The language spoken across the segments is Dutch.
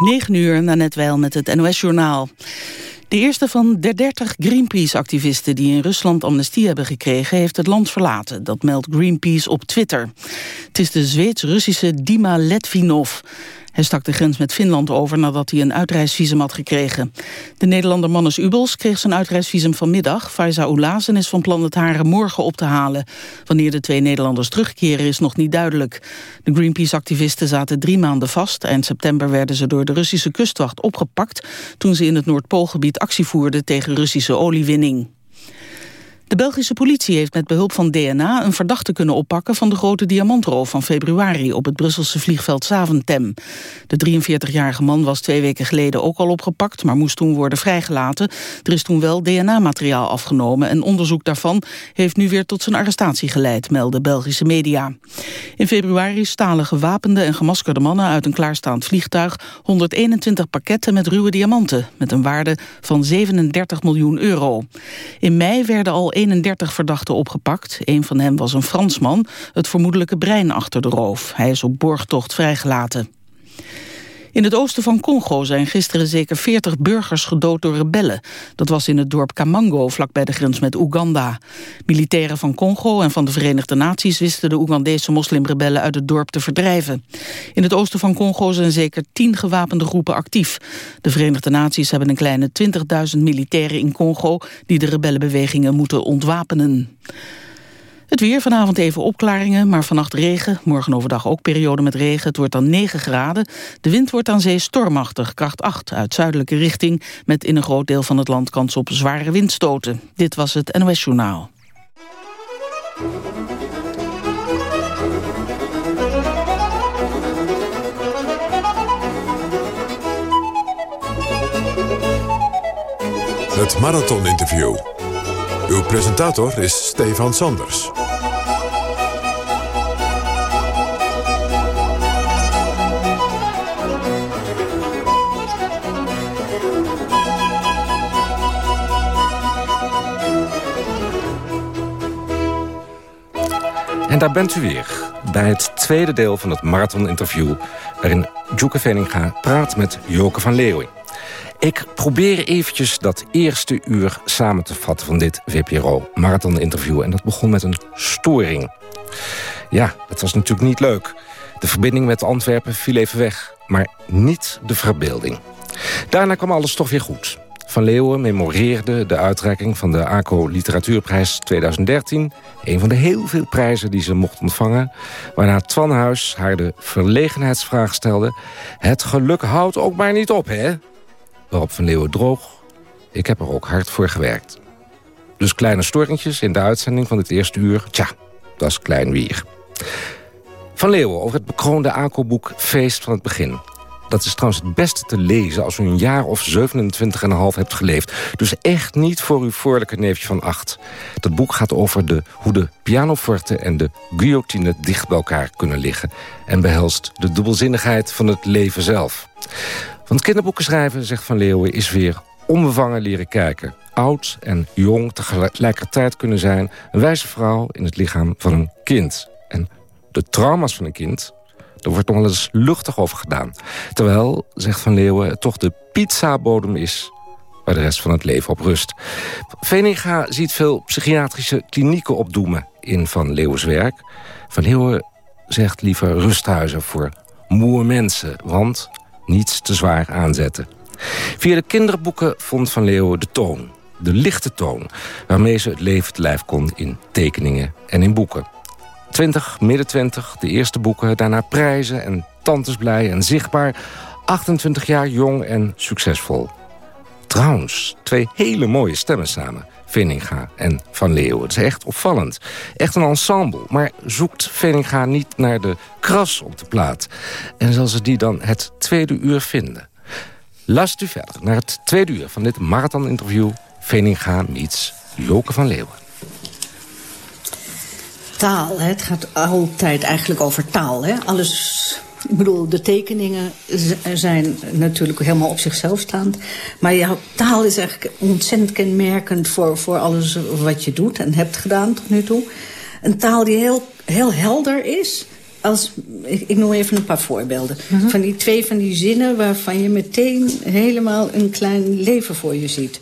9 uur, net wel met het NOS-journaal. De eerste van de 30 Greenpeace-activisten die in Rusland amnestie hebben gekregen... heeft het land verlaten, dat meldt Greenpeace op Twitter. Het is de Zweeds-Russische Dima Letvinov. Hij stak de grens met Finland over nadat hij een uitreisvisum had gekregen. De Nederlander Mannes Ubels kreeg zijn uitreisvisum vanmiddag. Faiza Oulazen is van plan het haren morgen op te halen. Wanneer de twee Nederlanders terugkeren is nog niet duidelijk. De Greenpeace-activisten zaten drie maanden vast. Eind september werden ze door de Russische kustwacht opgepakt... toen ze in het Noordpoolgebied actie voerden tegen Russische oliewinning. De Belgische politie heeft met behulp van DNA een verdachte kunnen oppakken van de grote diamantroof van februari op het Brusselse vliegveld Zaventem. De 43-jarige man was twee weken geleden ook al opgepakt, maar moest toen worden vrijgelaten. Er is toen wel DNA-materiaal afgenomen en onderzoek daarvan heeft nu weer tot zijn arrestatie geleid, melden Belgische media. In februari stalen gewapende en gemaskerde mannen uit een klaarstaand vliegtuig 121 pakketten met ruwe diamanten, met een waarde van 37 miljoen euro. In mei werden al 31 verdachten opgepakt. Een van hen was een Fransman, het vermoedelijke brein achter de roof. Hij is op borgtocht vrijgelaten. In het oosten van Congo zijn gisteren zeker 40 burgers gedood door rebellen. Dat was in het dorp Kamango, vlakbij de grens met Oeganda. Militairen van Congo en van de Verenigde Naties wisten de Oegandese moslimrebellen uit het dorp te verdrijven. In het oosten van Congo zijn zeker 10 gewapende groepen actief. De Verenigde Naties hebben een kleine 20.000 militairen in Congo die de rebellenbewegingen moeten ontwapenen. Het weer, vanavond even opklaringen, maar vannacht regen. Morgen overdag ook periode met regen. Het wordt dan 9 graden. De wind wordt aan zee stormachtig, kracht 8 uit zuidelijke richting... met in een groot deel van het land kans op zware windstoten. Dit was het NOS Journaal. Het Marathon Interview. Uw presentator is Stefan Sanders. Daar bent u weer, bij het tweede deel van het marathon-interview... waarin Joeke Veninga praat met Joke van Leeuwen. Ik probeer eventjes dat eerste uur samen te vatten van dit VPRO-marathon-interview. En dat begon met een storing. Ja, dat was natuurlijk niet leuk. De verbinding met Antwerpen viel even weg, maar niet de verbeelding. Daarna kwam alles toch weer goed. Van Leeuwen memoreerde de uitreiking van de ACO Literatuurprijs 2013. Een van de heel veel prijzen die ze mocht ontvangen. Waarna Twan Huis haar de verlegenheidsvraag stelde... Het geluk houdt ook maar niet op, hè? Waarop Van Leeuwen droog. Ik heb er ook hard voor gewerkt. Dus kleine storingjes in de uitzending van het eerste uur. Tja, dat is klein weer. Van Leeuwen over het bekroonde ACO-boek Feest van het Begin. Dat is trouwens het beste te lezen als u een jaar of 27,5 hebt geleefd. Dus echt niet voor uw voorlijke neefje van acht. Dat boek gaat over de, hoe de pianoforte en de guillotine dicht bij elkaar kunnen liggen... en behelst de dubbelzinnigheid van het leven zelf. Want kinderboeken schrijven, zegt Van Leeuwen, is weer onbevangen leren kijken. Oud en jong tegelijkertijd kunnen zijn. Een wijze vrouw in het lichaam van een kind. En de trauma's van een kind, er wordt nog wel eens luchtig over gedaan. Terwijl, zegt Van Leeuwen, het toch de pizza-bodem is waar de rest van het leven op rust. Veninga ziet veel psychiatrische klinieken opdoemen in Van Leeuwens werk. Van Leeuwen zegt liever rusthuizen voor moe mensen, want niets te zwaar aanzetten. Via de kinderboeken vond Van Leeuwen de toon, de lichte toon... waarmee ze het leven te lijf kon in tekeningen en in boeken. 20, midden 20, de eerste boeken, daarna prijzen en tantes blij en zichtbaar. 28 jaar jong en succesvol. Trouwens, twee hele mooie stemmen samen. Veninga en Van Leeuwen. Het is echt opvallend. Echt een ensemble. Maar zoekt Veninga niet naar de kras op de plaat? En zal ze die dan het tweede uur vinden? Luistert u verder naar het tweede uur van dit marathon-interview... Veninga meets Joke van Leeuwen taal. Hè? Het gaat altijd eigenlijk over taal. Hè? Alles, ik bedoel, de tekeningen zijn natuurlijk helemaal op zichzelf staand. Maar jouw taal is eigenlijk ontzettend kenmerkend voor, voor alles wat je doet en hebt gedaan tot nu toe. Een taal die heel, heel helder is als, ik, ik noem even een paar voorbeelden. Van die twee van die zinnen waarvan je meteen helemaal een klein leven voor je ziet.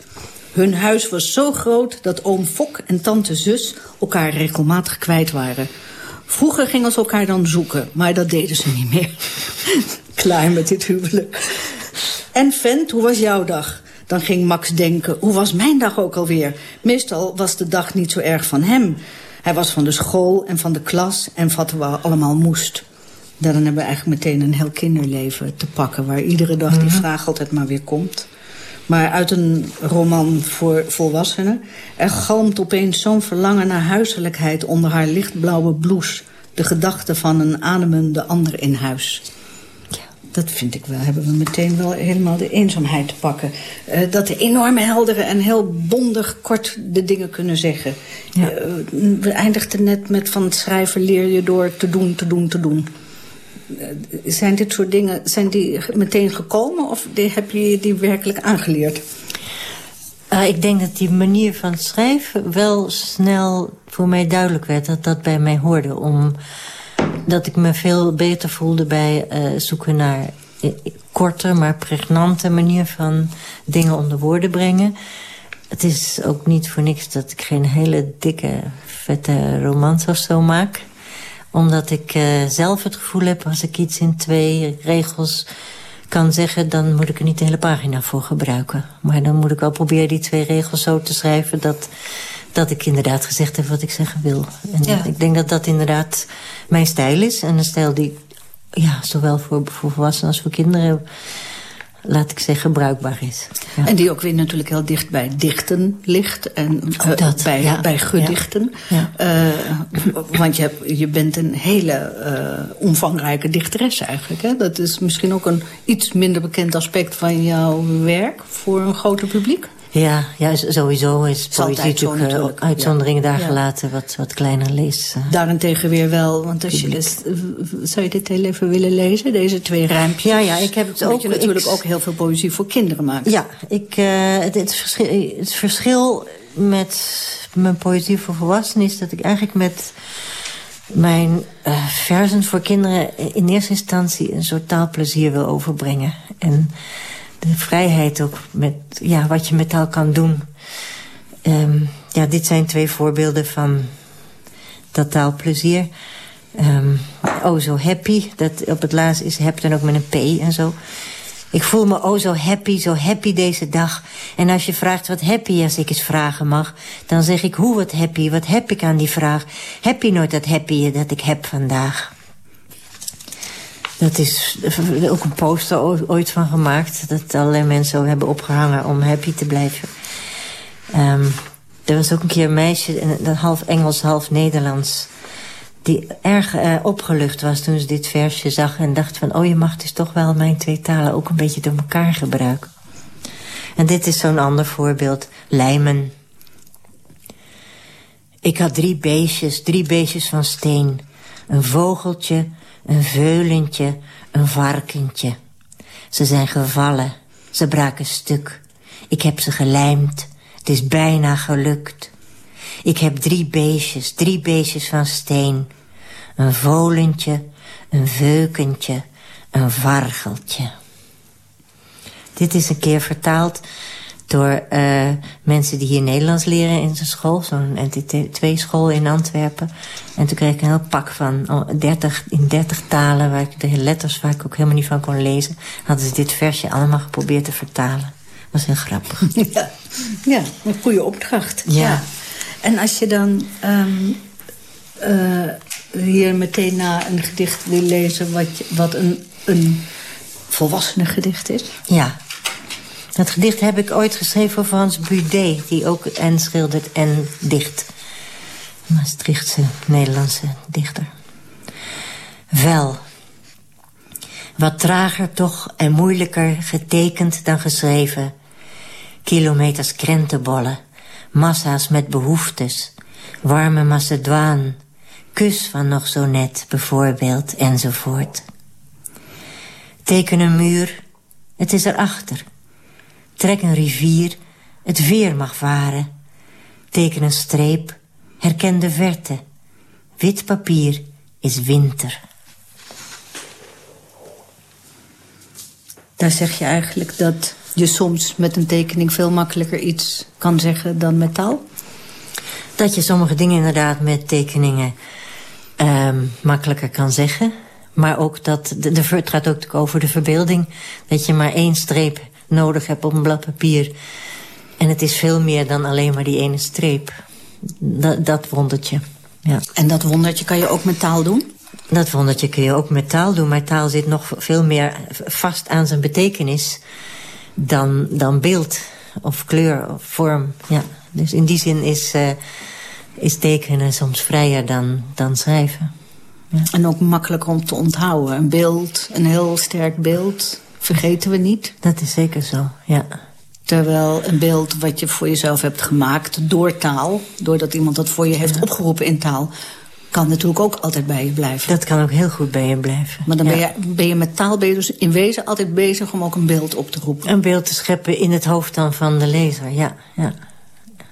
Hun huis was zo groot dat oom Fok en tante Zus elkaar regelmatig kwijt waren. Vroeger gingen ze elkaar dan zoeken, maar dat deden ze niet meer. Klaar met dit huwelijk. En vent, hoe was jouw dag? Dan ging Max denken, hoe was mijn dag ook alweer? Meestal was de dag niet zo erg van hem. Hij was van de school en van de klas en wat we allemaal moest. Dan hebben we eigenlijk meteen een heel kinderleven te pakken... waar iedere dag die Mhm. vraag altijd maar weer komt. Maar uit een roman voor volwassenen... er galmt opeens zo'n verlangen naar huiselijkheid... onder haar lichtblauwe blouse. De gedachte van een ademende ander in huis. Dat vind ik wel. Hebben we meteen wel helemaal de eenzaamheid te pakken. Eh, dat de enorme heldere en heel bondig kort de dingen kunnen zeggen. Ja. Eh, we eindigden net met van het schrijven leer je door te doen, te doen, te doen. Eh, zijn dit soort dingen, zijn die meteen gekomen of heb je die werkelijk aangeleerd? Eh, ik denk dat die manier van schrijven wel snel voor mij duidelijk werd... dat dat bij mij hoorde. Om, dat ik me veel beter voelde bij eh, zoeken naar eh, korte, maar pregnante manier van dingen onder woorden brengen. Het is ook niet voor niks dat ik geen hele dikke, vette romans of zo maak. Omdat ik eh, zelf het gevoel heb, als ik iets in twee regels kan zeggen... dan moet ik er niet de hele pagina voor gebruiken. Maar dan moet ik wel proberen die twee regels zo te schrijven... dat, dat ik inderdaad gezegd heb wat ik zeggen wil. En Ja. ik denk dat dat inderdaad mijn stijl is. En een stijl die ja, zowel voor, voor volwassenen als voor kinderen... laat ik zeggen, bruikbaar is. Ja. En die ook weer natuurlijk heel dicht bij dichten ligt. En eh, dat, bij, ja. bij gedichten. Ja. Eh, want je, hebt, je bent een hele eh, omvangrijke dichteres eigenlijk. Hè? Dat is misschien ook een iets minder bekend aspect van jouw werk voor een groter publiek. Ja, ja, sowieso is poëzie natuurlijk, eh, natuurlijk, uitzonderingen ja. daar gelaten... wat, wat kleiner leest. eh. Daarentegen weer wel, want als je dus, zou je dit heel even willen lezen? Deze twee rijmpjes. Ja, ja, ik heb het Omdat ook- je natuurlijk ik- ook heel veel poëzie voor kinderen maakt. Ja, ik, eh, het, het, verschil, het verschil met mijn poëzie voor volwassenen is dat ik eigenlijk met mijn versen voor kinderen in eerste instantie een soort taalplezier wil overbrengen. En de vrijheid ook met ja, wat je met taal kan doen. Ehm, ja, dit zijn twee voorbeelden van dat taalplezier. Ehm, oh, zo happy. Dat op het laatst is heb dan ook met een P en zo. Ik voel me oh zo happy, zo happy deze dag. En als je vraagt wat happy als ik eens vragen mag... dan zeg ik hoe wat happy, wat heb ik aan die vraag? Heb je nooit dat happy dat ik heb vandaag? Dat is ook een poster ooit van gemaakt... dat allerlei mensen hebben opgehangen om happy te blijven. Ehm, er was ook een keer een meisje, half Engels, half Nederlands... die erg eh, opgelucht was toen ze dit versje zag... en dacht van, oh, je mag dus toch wel mijn twee talen... ook een beetje door elkaar gebruiken. En dit is zo'n ander voorbeeld. Lijmen. Ik had drie beestjes, drie beestjes van steen. Een vogeltje, een veulentje, een varkentje. Ze zijn gevallen, ze braken stuk. Ik heb ze gelijmd, het is bijna gelukt. Ik heb drie beestjes, drie beestjes van steen. Een volentje, een veukentje, een vargeltje. Dit is een keer vertaald door eh, mensen die hier Nederlands leren in zijn school. Zo'n NT2-school in Antwerpen. En toen kreeg ik een heel pak van oh, 30, in 30 talen... waar ik de letters waar ik ook helemaal niet van kon lezen... hadden ze dit versje allemaal geprobeerd te vertalen. Dat was heel grappig. Ja, ja een goede opdracht. Ja. En als je dan ehm, eh, hier meteen na een gedicht wil lezen... wat, je- wat een, een volwassene gedicht is... Ja. Dat gedicht heb ik ooit geschreven voor Frans Budet... die ook en schildert en dicht. Maastrichtse Nederlandse dichter. Wel. Wat trager toch en moeilijker getekend dan geschreven. Kilometers krentenbollen. Massa's met behoeftes. Warme Macedwaan. Kus van nog zo net, bijvoorbeeld, enzovoort. Teken een muur, het is erachter. Trek een rivier, het veer mag varen. Teken een streep, herken de verte. Wit papier is winter. Daar zeg je eigenlijk dat je soms met een tekening veel makkelijker iets kan zeggen dan met taal? Dat je sommige dingen inderdaad met tekeningen ehm, makkelijker kan zeggen. Maar ook dat, de, de, het gaat ook over de verbeelding. Dat je maar één streep nodig hebt op een blad papier. En het is veel meer dan alleen maar die ene streep. Dat, dat wondertje, ja. En dat wondertje kan je ook met taal doen? Dat wondertje kun je ook met taal doen. Maar taal zit nog veel meer vast aan zijn betekenis... dan, dan beeld of kleur of vorm, ja. Dus in die zin is, uh, is tekenen soms vrijer dan, dan schrijven. Ja. En ook makkelijker om te onthouden. Een beeld, een heel sterk beeld, vergeten we niet. Dat is zeker zo, ja. Terwijl een beeld wat je voor jezelf hebt gemaakt door taal... doordat iemand dat voor je heeft opgeroepen in taal... kan natuurlijk ook altijd bij je blijven. Dat kan ook heel goed bij je blijven. Maar dan ben, je, ben je met taal ben je dus in wezen altijd bezig om ook een beeld op te roepen. Een beeld te scheppen in het hoofd dan van de lezer, ja. ja.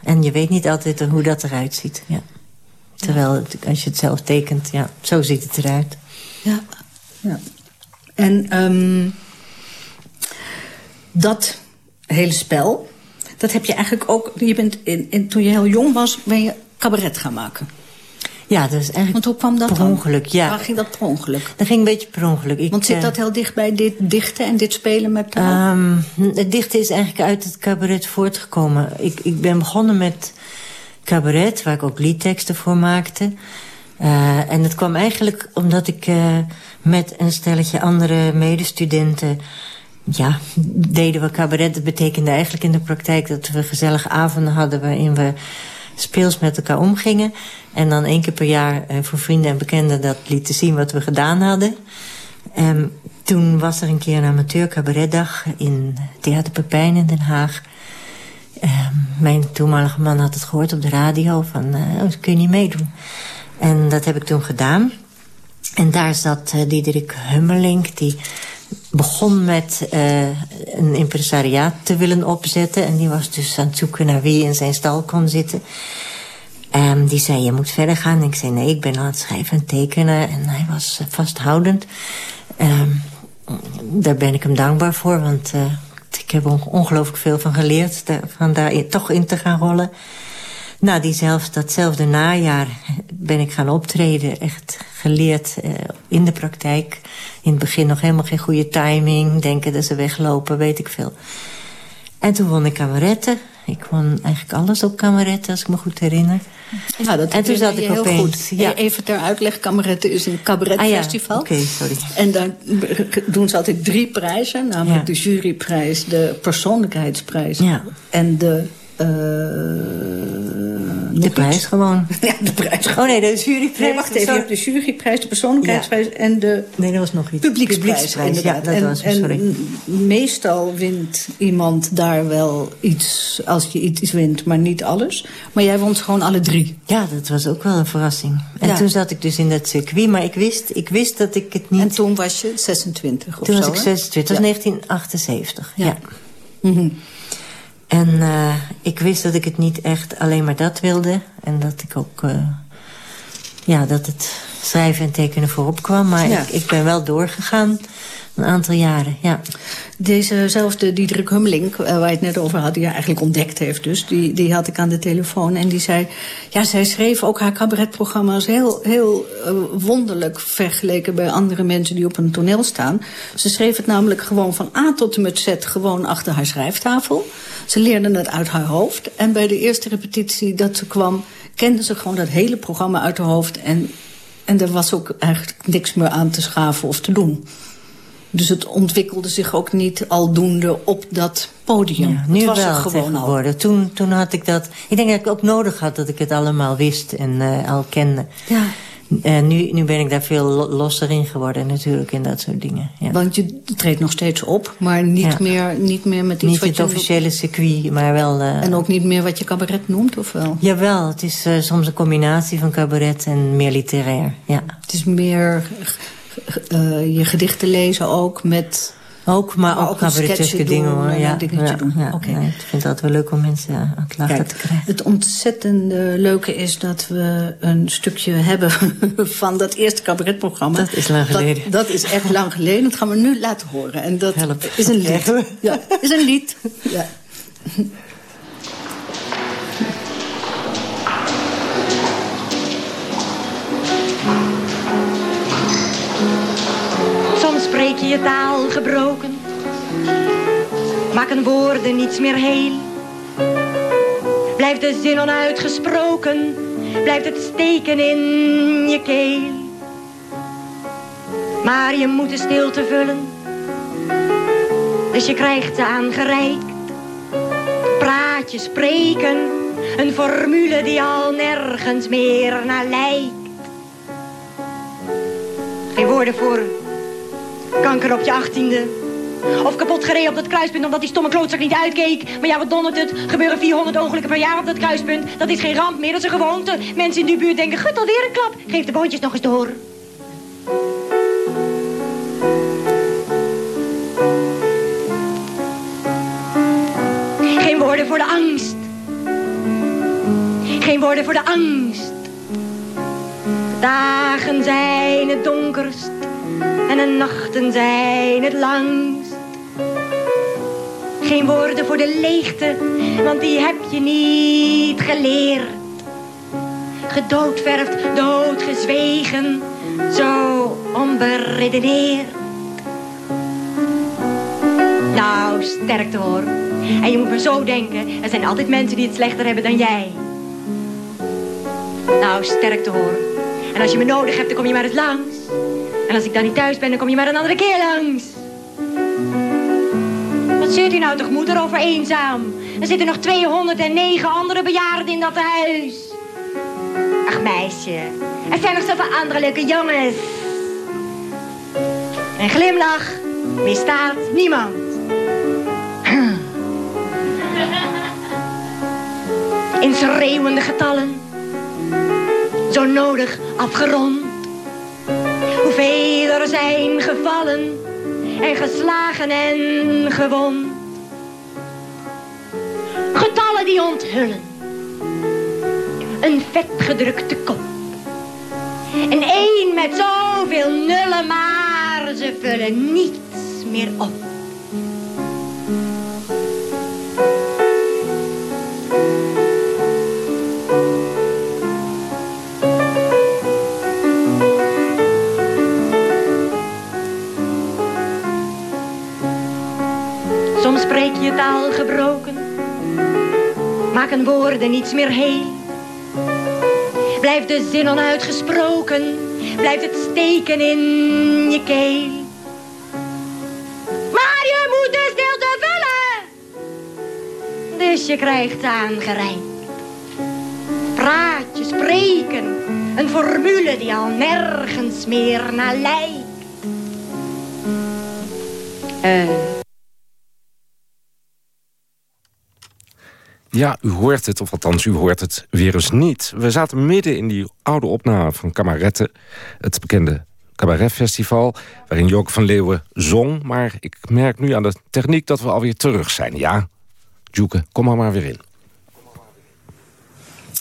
En je weet niet altijd hoe dat eruit ziet, ja. Terwijl als je het zelf tekent, ja, zo ziet het eruit. Ja, ja. En um, dat hele spel, dat heb je eigenlijk ook... Je bent in, in, toen je heel jong was, ben je cabaret gaan maken. Ja, dat is eigenlijk Want hoe kwam dat per ongeluk, ja. Waar ging dat per ongeluk? Dat ging een beetje per ongeluk. Ik, Want zit dat heel dicht bij dit dichten en dit spelen met taal? Um, het dichten is eigenlijk uit het cabaret voortgekomen. Ik, ik ben begonnen met cabaret, waar ik ook liedteksten voor maakte. Uh, en het kwam eigenlijk omdat ik uh, met een stelletje andere medestudenten... ja, deden we cabaret. Dat betekende eigenlijk in de praktijk dat we gezellige avonden hadden... waarin we speels met elkaar omgingen. En dan één keer per jaar uh, voor vrienden en bekenden dat lieten zien wat we gedaan hadden. Um, toen was er een keer een amateur cabaretdag in Theater Pepijn in Den Haag... Uh, mijn toenmalige man had het gehoord op de radio van, uh, oh, kun je niet meedoen. En dat heb ik toen gedaan. En daar zat uh, Diederik Hummelink, die begon met uh, een impresariaat te willen opzetten. En die was dus aan het zoeken naar wie in zijn stal kon zitten. Um, die zei, je moet verder gaan. En ik zei, nee, ik ben aan het schrijven en tekenen. En hij was vasthoudend. Um, daar ben ik hem dankbaar voor, want ik heb ongelooflijk veel van geleerd. Van daar toch in te gaan rollen. Nou, diezelfde, datzelfde najaar ben ik gaan optreden. Echt geleerd uh, in de praktijk. In het begin nog helemaal geen goede timing. Denken dat ze weglopen, weet ik veel. En toen won ik kameretten. Ik won eigenlijk alles op kameretten, als ik me goed herinner. Ja, dat en toen zat ik opeens... Goed. Ja. Even ter uitleg, kameretten is een cabaretfestival. Ah, ja. Oké, okay, sorry. En daar doen ze altijd drie prijzen. Namelijk ja. de juryprijs, de persoonlijkheidsprijs en de uh, de prijs gewoon. Ja, de prijs. Oh nee, de juryprijs. Nee, wacht even. Je hebt de juryprijs, de persoonlijkheidsprijs ja. en de Nee, dat was nog iets. Publieksprijs, publieksprijs Ja, dat en, was sorry. En meestal wint iemand daar wel iets als je iets wint, maar niet alles. Maar jij won gewoon alle drie. Ja, dat was ook wel een verrassing. En ja. toen zat ik dus in dat circuit, maar ik wist, ik wist dat ik het niet... En toen was je 26 of toen zo, was ik 26, dat was 1978, ja. ja. Mm -hmm. En uh, ik wist dat ik het niet echt alleen maar dat wilde. En dat ik ook... Uh, ja, dat het schrijven en tekenen voorop kwam. Maar ja. ik, ik, ben wel doorgegaan een aantal jaren, ja. Dezezelfde Diederik Hummelink, uh, waar je het net over had... die eigenlijk ontdekt heeft dus, die, die had ik aan de telefoon. En die zei, ja, zij schreef ook haar cabaretprogramma's heel, heel uh, wonderlijk... vergeleken bij andere mensen die op een toneel staan. Ze schreef het namelijk gewoon van A tot en met Z... gewoon achter haar schrijftafel. Ze leerde het uit haar hoofd. En bij de eerste repetitie dat ze kwam... kende ze gewoon dat hele programma uit haar hoofd... en, en er was ook eigenlijk niks meer aan te schaven of te doen. Dus het ontwikkelde zich ook niet aldoende op dat podium. Ja, nu het was wel er gewoon al. Toen, toen had ik dat... Ik denk dat ik ook nodig had dat ik het allemaal wist en uh, al kende. Ja. Uh, nu, nu ben ik daar veel losser in geworden natuurlijk in dat soort dingen. Ja. Want je treedt nog steeds op, maar niet, ja. meer, niet meer met iets niet wat het je... officiële circuit, maar wel... Uh, en ook niet meer wat je cabaret noemt, of wel? Jawel, het is soms een combinatie van cabaret en meer literair, ja. Het is meer je gedichten lezen ook met Ook, maar, ook, cabareteske dingen hoor. Ja, ja, dingetje ja, doen. ja, Oké. nee, ik vind het altijd wel leuk om mensen aan het lachen Kijk, te krijgen. het ontzettende leuke is dat we een stukje hebben van dat eerste cabaretprogramma. Dat is lang geleden. Dat, dat is echt lang geleden. Dat gaan we nu laten horen. En dat Help. is een lied. Ja, is een lied. Ja. Je taal gebroken, maken woorden niets meer heel. Blijft de zin onuitgesproken, blijft het steken in je keel. Maar je moet de stilte vullen, dus je krijgt ze aangereikt. Praatje spreken, een formule die al nergens meer naar lijkt. Geen woorden voor Kanker op je achttiende. Of kapot gereden op dat kruispunt omdat die stomme klootzak niet uitkeek. Maar ja, wat dondert het? Gebeuren 400 ongelukken per jaar op dat kruispunt. Dat is geen ramp meer, dat is een gewoonte. Mensen in die buurt denken, gut, alweer een klap. Geef de boontjes nog eens door. Geen woorden voor de angst. Geen woorden voor de angst. Dagen zijn het donkerst en de nachten zijn het langst. Geen woorden voor de leegte, want die heb je niet geleerd. Gedoodverfd, doodgezwegen, zo onberedeneerd. Nou, sterkte hoor. En je moet maar zo denken, er zijn altijd mensen die het slechter hebben dan jij. Nou, sterkte hoor. En als je me nodig hebt, dan kom je maar eens langs. En als ik dan niet thuis ben, dan kom je maar een andere keer langs. Wat zit u nou toch moeder over eenzaam? Er zitten nog 209 andere bejaarden in dat huis. Ach meisje, er zijn nog zoveel andere leuke jongens. En glimlach misstaat niemand. In schreeuwende getallen, zo nodig afgerond. Zijn gevallen en geslagen en gewond. Getallen die onthullen een vetgedrukte kop. En één met zoveel nullen, maar ze vullen niets meer op. maken woorden niets meer heel. Blijft de zin onuitgesproken, blijft het steken in je keel. Maar je moet de stilte vullen, dus je krijgt aangereikt. Praatje, spreken, een formule die al nergens meer naar lijkt. Eh... Ja, u hoort het, of althans u hoort het weer eens niet. We zaten midden in die oude opname van Kameretten, het bekende cabaretfestival, waarin Joke van Leeuwen zong. Maar ik merk nu aan de techniek dat we alweer terug zijn. Ja, Joeke, kom er maar weer in.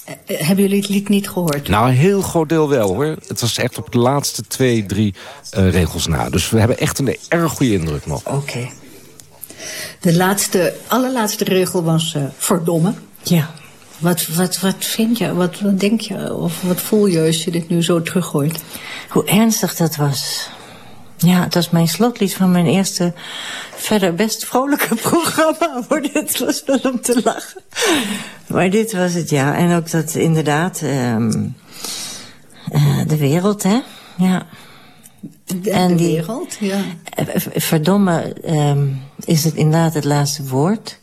Eh, Hebben jullie het lied niet gehoord? Nou, een heel groot deel wel, hoor. Het was echt op de laatste twee, drie eh, regels na. Dus we hebben echt een erg goede indruk nog. Oké. De laatste, allerlaatste regel was eh verdomme. Ja. Wat, wat, wat vind je, wat, wat denk je, of wat voel je als je dit nu zo teruggooit? Hoe ernstig dat was. Ja, dat is mijn slotlied van mijn eerste verder best vrolijke programma. Voor dit was wel om te lachen. Maar dit was het, ja. En ook dat inderdaad... ehm, eh, de wereld, hè? Ja. De, En de die- wereld, ja. Eh, Verdomme ehm, is het inderdaad het laatste woord.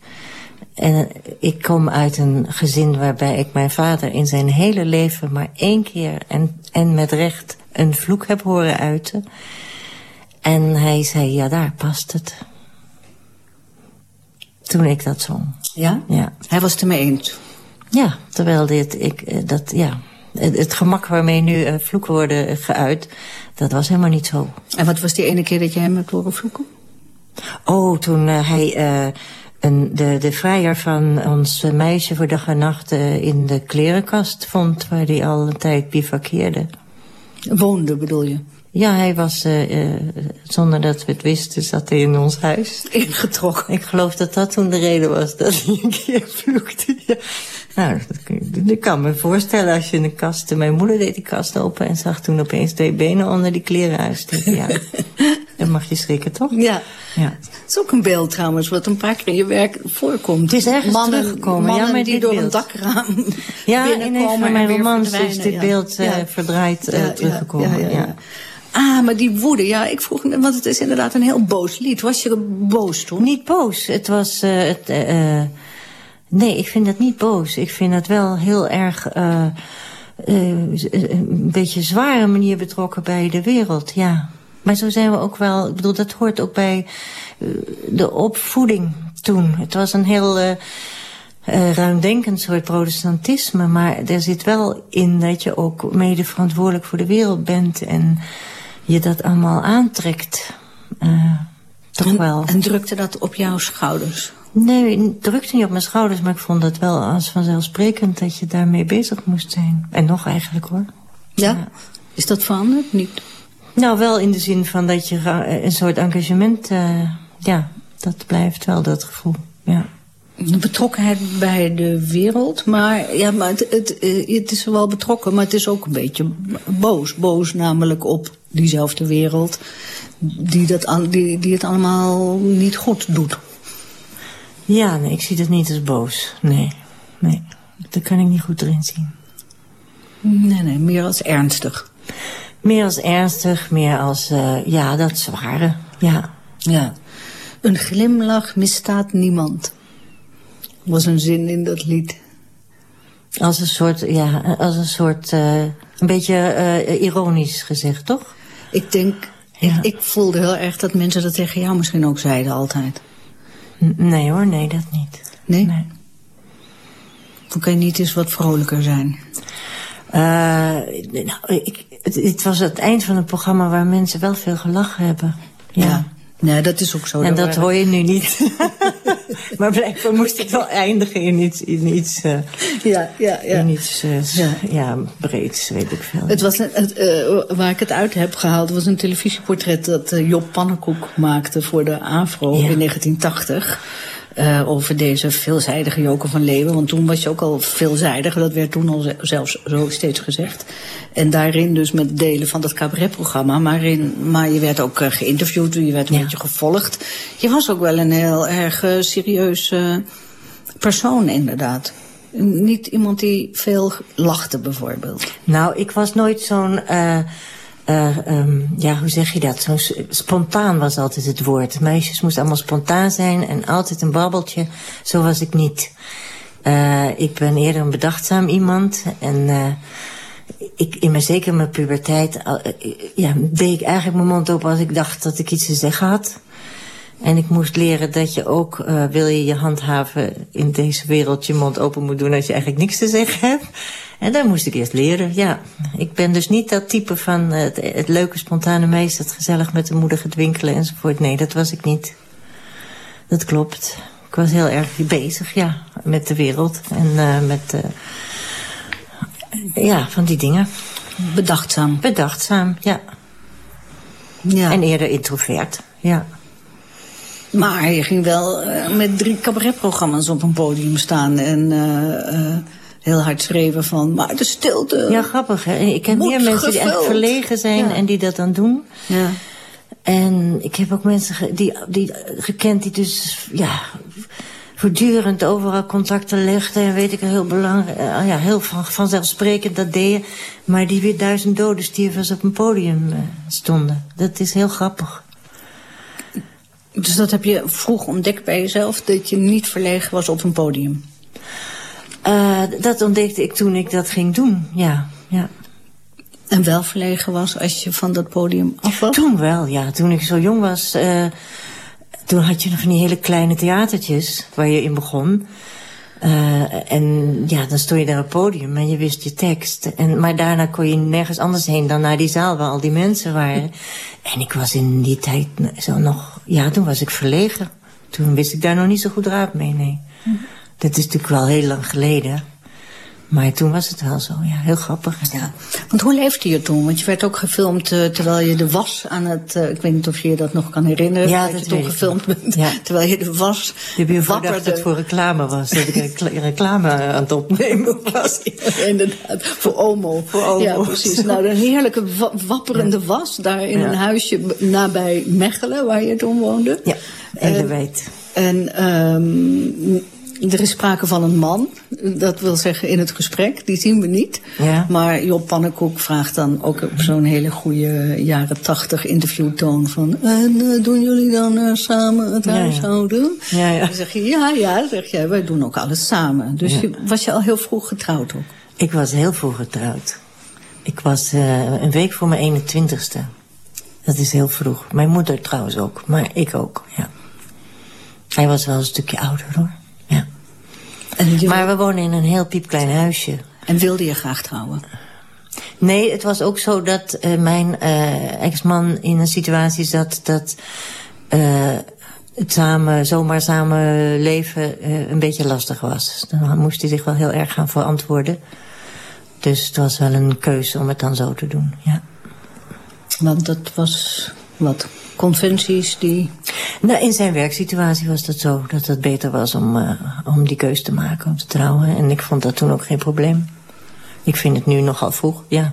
En eh, ik kom uit een gezin waarbij ik mijn vader in zijn hele leven maar één keer en, en met recht een vloek heb horen uiten. En hij zei, ja daar past het. Toen ik dat zong. Ja? Ja, Hij was het ermee eens. ja terwijl dit, ik, eh, dat, ja, het, het gemak waarmee nu eh, vloeken worden geuit, dat was helemaal niet zo. En wat was die ene keer dat je hem hebt horen vloeken? Oh, toen uh, hij uh, een, de, de vrijer van ons meisje voor dag en nacht uh, in de klerenkast vond... waar hij al een tijd bivakkeerde. Woonde, bedoel je? Ja, hij was, zonder dat we het wisten, zat hij in ons huis. Ingetrokken. Ik geloof dat dat toen de reden was dat hij een keer vloekte. Ja. Nou, ik kan me voorstellen als je in de kast... Mijn moeder deed die kast open en zag toen opeens twee benen onder die kleren uitsteken. Ja, dan mag je schrikken, toch? Ja. Ja. Het is ook een beeld trouwens, wat een paar keer in je werk voorkomt. Het is ergens mannen, teruggekomen. Mannen ja, maar die door beeld. een dakraam Ja, in een van mijn romans is dit ja. beeld uh, verdraaid uh, ja, teruggekomen. Ja, Ah, maar die woede, ja, ik vroeg, want het is inderdaad een heel boos lied. Was je boos toen? Niet boos, het was... Uh, het, Nee, ik vind dat niet boos. Ik vind dat wel heel erg een beetje zware manier betrokken bij de wereld, ja. Maar zo zijn we ook wel, ik bedoel, dat hoort ook bij uh, de opvoeding toen. Het was een heel uh, ruimdenkend soort protestantisme, maar er zit wel in dat je ook mede verantwoordelijk voor de wereld bent en je dat allemaal aantrekt. toch en, wel. En drukte dat op jouw schouders? Nee, het drukte niet op mijn schouders, maar ik vond het wel als vanzelfsprekend dat je daarmee bezig moest zijn. En nog eigenlijk hoor. Ja? ja. Is dat veranderd? Niet? Nou, wel in de zin van dat je een soort engagement, uh, ja, dat blijft wel dat gevoel, ja. De betrokkenheid bij de wereld, maar, ja, maar het, het, het is wel betrokken, maar het is ook een beetje boos. Boos namelijk op diezelfde wereld die, dat, die, die het allemaal niet goed doet. Ja, nee, ik zie dat niet als boos. Nee, nee. Daar kan ik niet goed erin zien. Nee, nee, meer als ernstig. Meer als ernstig, meer als, uh, ja, dat zware, ja. Ja. Een glimlach misstaat niemand. Was een zin in dat lied. Als een soort, ja, als een soort, uh, een beetje uh, ironisch gezegd, toch? Ik denk, ja. ik, ik voelde heel erg dat mensen dat tegen jou misschien ook zeiden altijd. Nee hoor, nee, dat niet. Nee? Nee. Dan kan je niet eens wat vrolijker zijn. Uh, nou, ik, het, het, was het eind van het programma waar mensen wel veel gelachen hebben. Ja. ja. Nee, dat is ook zo. En dat hoor je nu niet. maar blijkbaar moest het wel eindigen in iets, in iets, uh, ja, ja, ja. In iets uh, ja. ja, breeds, weet ik veel. Het was het, uh, waar ik het uit heb gehaald was een televisieportret dat Job Pannenkoek maakte voor de AVRO ja. in 1980. Uh, over deze veelzijdige Joker van Leeuwen. Want toen was je ook al veelzijdig. Dat werd toen al zelfs zo steeds gezegd. En daarin dus met delen van dat cabaretprogramma. Maar, in, maar je werd ook uh, geïnterviewd. Je werd een ja. beetje gevolgd. Je was ook wel een heel erg uh, serieus persoon inderdaad. Niet iemand die veel lachte bijvoorbeeld. Nou, ik was nooit zo'n... Uh, um, ja, hoe zeg je dat? Zo spontaan was altijd het woord. Meisjes moesten allemaal spontaan zijn en altijd een babbeltje. Zo was ik niet. Uh, ik ben eerder een bedachtzaam iemand. En ik, in mijn, zeker mijn puberteit ja, deed ik eigenlijk mijn mond open als ik dacht dat ik iets te zeggen had. En ik moest leren dat je ook, uh, wil je je handhaven in deze wereld, je mond open moet doen als je eigenlijk niks te zeggen hebt. En dat moest ik eerst leren, ja. Ik ben dus niet dat type van het, het leuke spontane meisje dat gezellig met de moeder gaat winkelen enzovoort. Nee, dat was ik niet. Dat klopt. Ik was heel erg bezig, ja, met de wereld en uh, met, uh, ja, van die dingen. Bedachtzaam. Bedachtzaam, ja. ja. En eerder introvert, ja. Maar je ging wel uh, met drie cabaretprogramma's op een podium staan en uh, heel hard schreven van, maar de stilte. Ja, grappig hè. Ik ken meer mensen gevuld. die echt verlegen zijn Ja. en die dat dan doen. Ja. En ik heb ook mensen die, die gekend die dus, ja, voortdurend overal contacten legden en weet ik heel belangrijk, ja, heel van, vanzelfsprekend dat deden, maar die weer duizend doden stierven als op een podium stonden. Dat is heel grappig. Dus dat heb je vroeg ontdekt bij jezelf, dat je niet verlegen was op een podium. Uh, dat ontdekte ik toen ik dat ging doen, ja. ja. En wel verlegen was als je van dat podium af was? Toen wel, ja. Toen ik zo jong was, uh, toen had je nog van die hele kleine theatertjes waar je in begon. Uh, en ja, dan stond je daar op het podium en je wist je tekst. En, maar daarna kon je nergens anders heen dan naar die zaal waar al die mensen waren. En ik was in die tijd zo nog... Ja, toen was ik verlegen. Toen wist ik daar nog niet zo goed raad mee, nee. Dat is natuurlijk wel heel lang geleden. Maar toen was het wel zo, ja, heel grappig. Ja. Want hoe leefde je toen? Want je werd ook gefilmd uh, terwijl je de was aan het... Uh, ik weet niet of je je dat nog kan herinneren. Ja, dat, dat je toen gefilmd bent. Ja. Terwijl je de was De buurvrouw dacht dat het voor reclame was. Dat ik reclame aan het opnemen was. Ja, inderdaad, voor Omo. Voor Omo. Ja, precies. Nou, een heerlijke wapperende was daar in een huisje nabij Mechelen, waar je toen woonde. Ja, Elewijd. En um, er is sprake van een man, dat wil zeggen in het gesprek, die zien we niet. Ja. Maar Job Pannenkoek vraagt dan ook op zo'n hele goede jaren tachtig interviewtoon van... En uh, doen jullie dan uh, samen het huishouden? Ja, ja. Dan zeg je, ja, ja, zeg jij, wij doen ook alles samen. Dus je, was je al heel vroeg getrouwd ook? Ik was heel vroeg getrouwd. Ik was uh, een week voor mijn 21ste. Dat is heel vroeg. Mijn moeder trouwens ook, maar ik ook, ja. Hij was wel een stukje ouder hoor. En maar we wonen in een heel piepklein huisje. En wilde je graag trouwen? Nee, het was ook zo dat uh, mijn uh, ex-man in een situatie zat dat uh, het samen, zomaar samen leven een beetje lastig was. Dan moest hij zich wel heel erg gaan verantwoorden. Dus het was wel een keuze om het dan zo te doen, ja. Want dat was wat? Conventies die... Nou, in zijn werksituatie was dat zo. Dat het beter was om, uh, om die keus te maken, om te trouwen. En ik vond dat toen ook geen probleem. Ik vind het nu nogal vroeg, ja.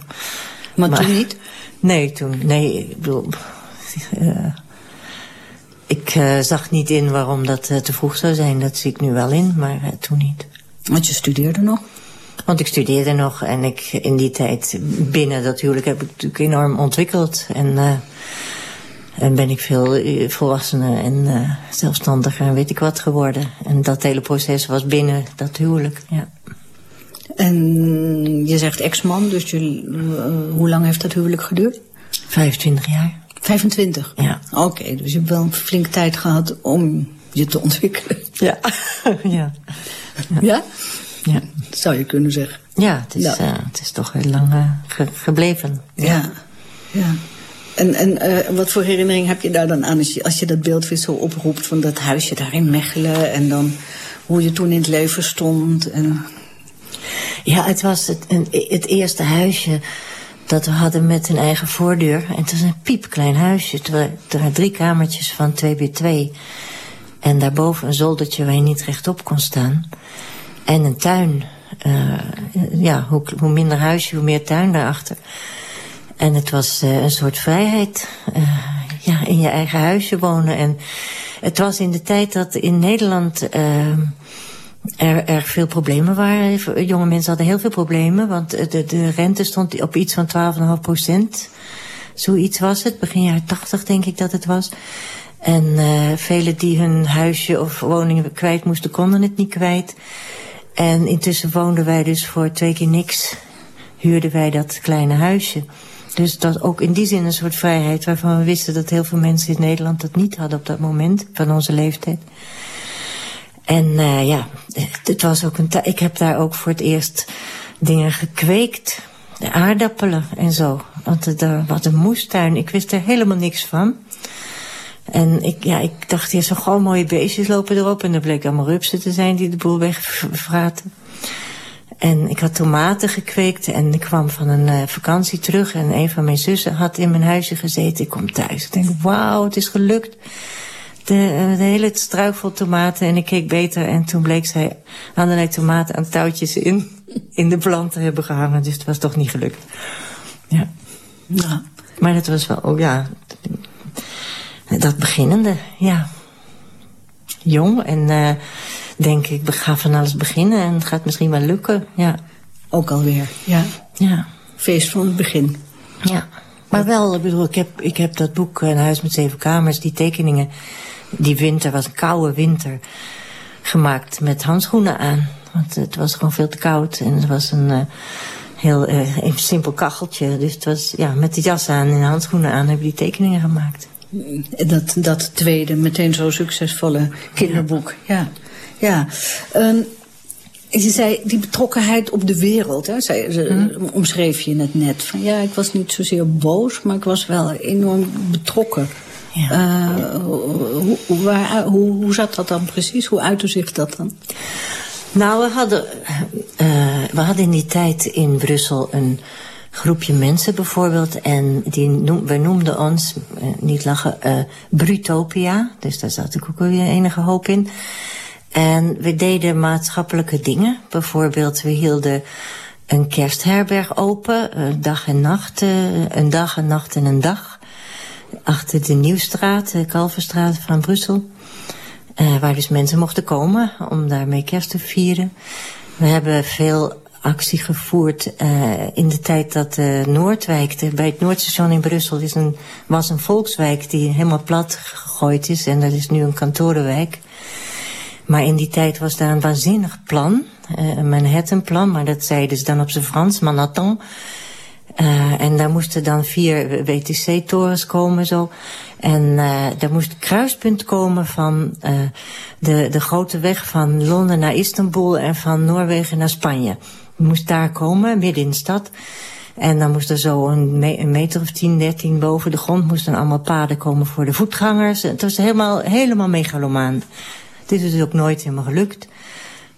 Maar, maar toen niet? Nee, toen... Nee, ik bedoel... Uh, ik uh, zag niet in waarom dat te vroeg zou zijn. Dat zie ik nu wel in, maar toen niet. Want je studeerde nog? Want ik studeerde nog en ik in die tijd binnen dat huwelijk heb ik natuurlijk enorm ontwikkeld. En... En ben ik veel volwassener en uh, zelfstandiger en weet ik wat geworden. En dat hele proces was binnen dat huwelijk, ja. En je zegt ex-man, dus je, uh, hoe lang heeft dat huwelijk geduurd? 25 jaar. 25? Ja. Oké, okay, dus je hebt wel een flinke tijd gehad om je te ontwikkelen. Ja. ja. Ja? Ja. Dat zou je kunnen zeggen. Ja, het is, ja. Uh, het is toch heel lang ge gebleven. Ja. ja. En, en uh, wat voor herinnering heb je daar dan aan als je, dat beeld weer zo oproept van dat huisje daar in Mechelen en dan hoe je toen in het leven stond? En... Ja, het was het, het eerste huisje dat we hadden met een eigen voordeur. En het was een piepklein huisje. Er waren drie kamertjes van 2 bij 2 En daarboven een zoldertje waar je niet rechtop kon staan. En een tuin. Uh, ja, hoe, hoe minder huisje, hoe meer tuin daarachter. En het was uh, een soort vrijheid. Uh, ja, in je eigen huisje wonen. En het was in de tijd dat in Nederland uh, er erg veel problemen waren. Jonge mensen hadden heel veel problemen. Want de, de rente stond op iets van 12,5 procent. Zoiets was het. Begin jaren 80 denk ik dat het was. En uh, velen die hun huisje of woning kwijt moesten, konden het niet kwijt. En intussen woonden wij dus voor twee keer niks. Huurden wij dat kleine huisje. Dus dat ook in die zin een soort vrijheid waarvan we wisten dat heel veel mensen in Nederland dat niet hadden op dat moment van onze leeftijd. En uh, ja, het was ook een ik heb daar ook voor het eerst dingen gekweekt. De aardappelen en zo. Want er was een moestuin. Ik wist er helemaal niks van. En ik, ja, ik dacht eerst zo gewoon mooie beestjes lopen erop. En er bleek allemaal rupsen te zijn die de boel wegvraten. En ik had tomaten gekweekt en ik kwam van een uh, vakantie terug. En een van mijn zussen had in mijn huisje gezeten. Ik kom thuis. Ik denk, wauw, het is gelukt. De, de hele struik vol tomaten. En ik keek beter. En toen bleek zij allerlei tomaten aan touwtjes in, in de plant te hebben gehangen. Dus het was toch niet gelukt. Ja. ja. Maar het was wel, oh ja, dat beginnende, ja. Jong en... Uh, denk ik, we gaan van alles beginnen en het gaat misschien wel lukken. Ja. Ook alweer, ja. Ja. Feest van het begin. Ja. Maar wel, ik bedoel, ik heb, ik heb dat boek Een huis met zeven kamers, die tekeningen. Die winter was een koude winter. Gemaakt met handschoenen aan. Want het was gewoon veel te koud. En het was een uh, heel uh, een simpel kacheltje. Dus het was, ja, met de jas aan en handschoenen aan heb ik die tekeningen gemaakt. Dat, dat tweede, meteen zo succesvolle kinderboek, ja. ja. Ja. Um, Je zei die betrokkenheid op de wereld, hè? Ze, Hm. omschreef je het net. Van, ja, ik was niet zozeer boos, maar ik was wel enorm betrokken. Ja. Eh, hoe, hoe, waar- hoe, hoe zat dat dan precies? Hoe uitte zich dat dan? Nou, we hadden, eh, we hadden in die tijd in Brussel een groepje mensen bijvoorbeeld. En die noem, we noemden ons, eh, niet lachen, eh Brutopia. Dus daar zat ook weer enige hoop in. En we deden maatschappelijke dingen. Bijvoorbeeld, we hielden een kerstherberg open, eh, dag en nacht, eh, een dag, een nacht en een dag. Achter de Nieuwstraat, de Kalverstraat van Brussel. Eh, waar dus mensen mochten komen om daarmee kerst te vieren. We hebben veel actie gevoerd in de tijd dat eh, Noordwijk, de, bij het Noordstation in Brussel, een, was een volkswijk die helemaal plat gegooid is. En dat is nu een kantorenwijk. Maar in die tijd was daar een waanzinnig plan, eh, een Manhattan-plan, maar dat zeiden ze dan op zijn Frans, Manhattan. Eh, en daar moesten dan vier WTC-torens komen zo. En eh daar moest kruispunt komen van de, de grote weg van Londen naar Istanbul en van Noorwegen naar Spanje. Je moest daar komen, midden in de stad. En dan moest er zo een, een meter of 10, 13 boven de grond moesten allemaal paden komen voor de voetgangers. Het was helemaal, helemaal megalomaan. Het is dus ook nooit helemaal gelukt.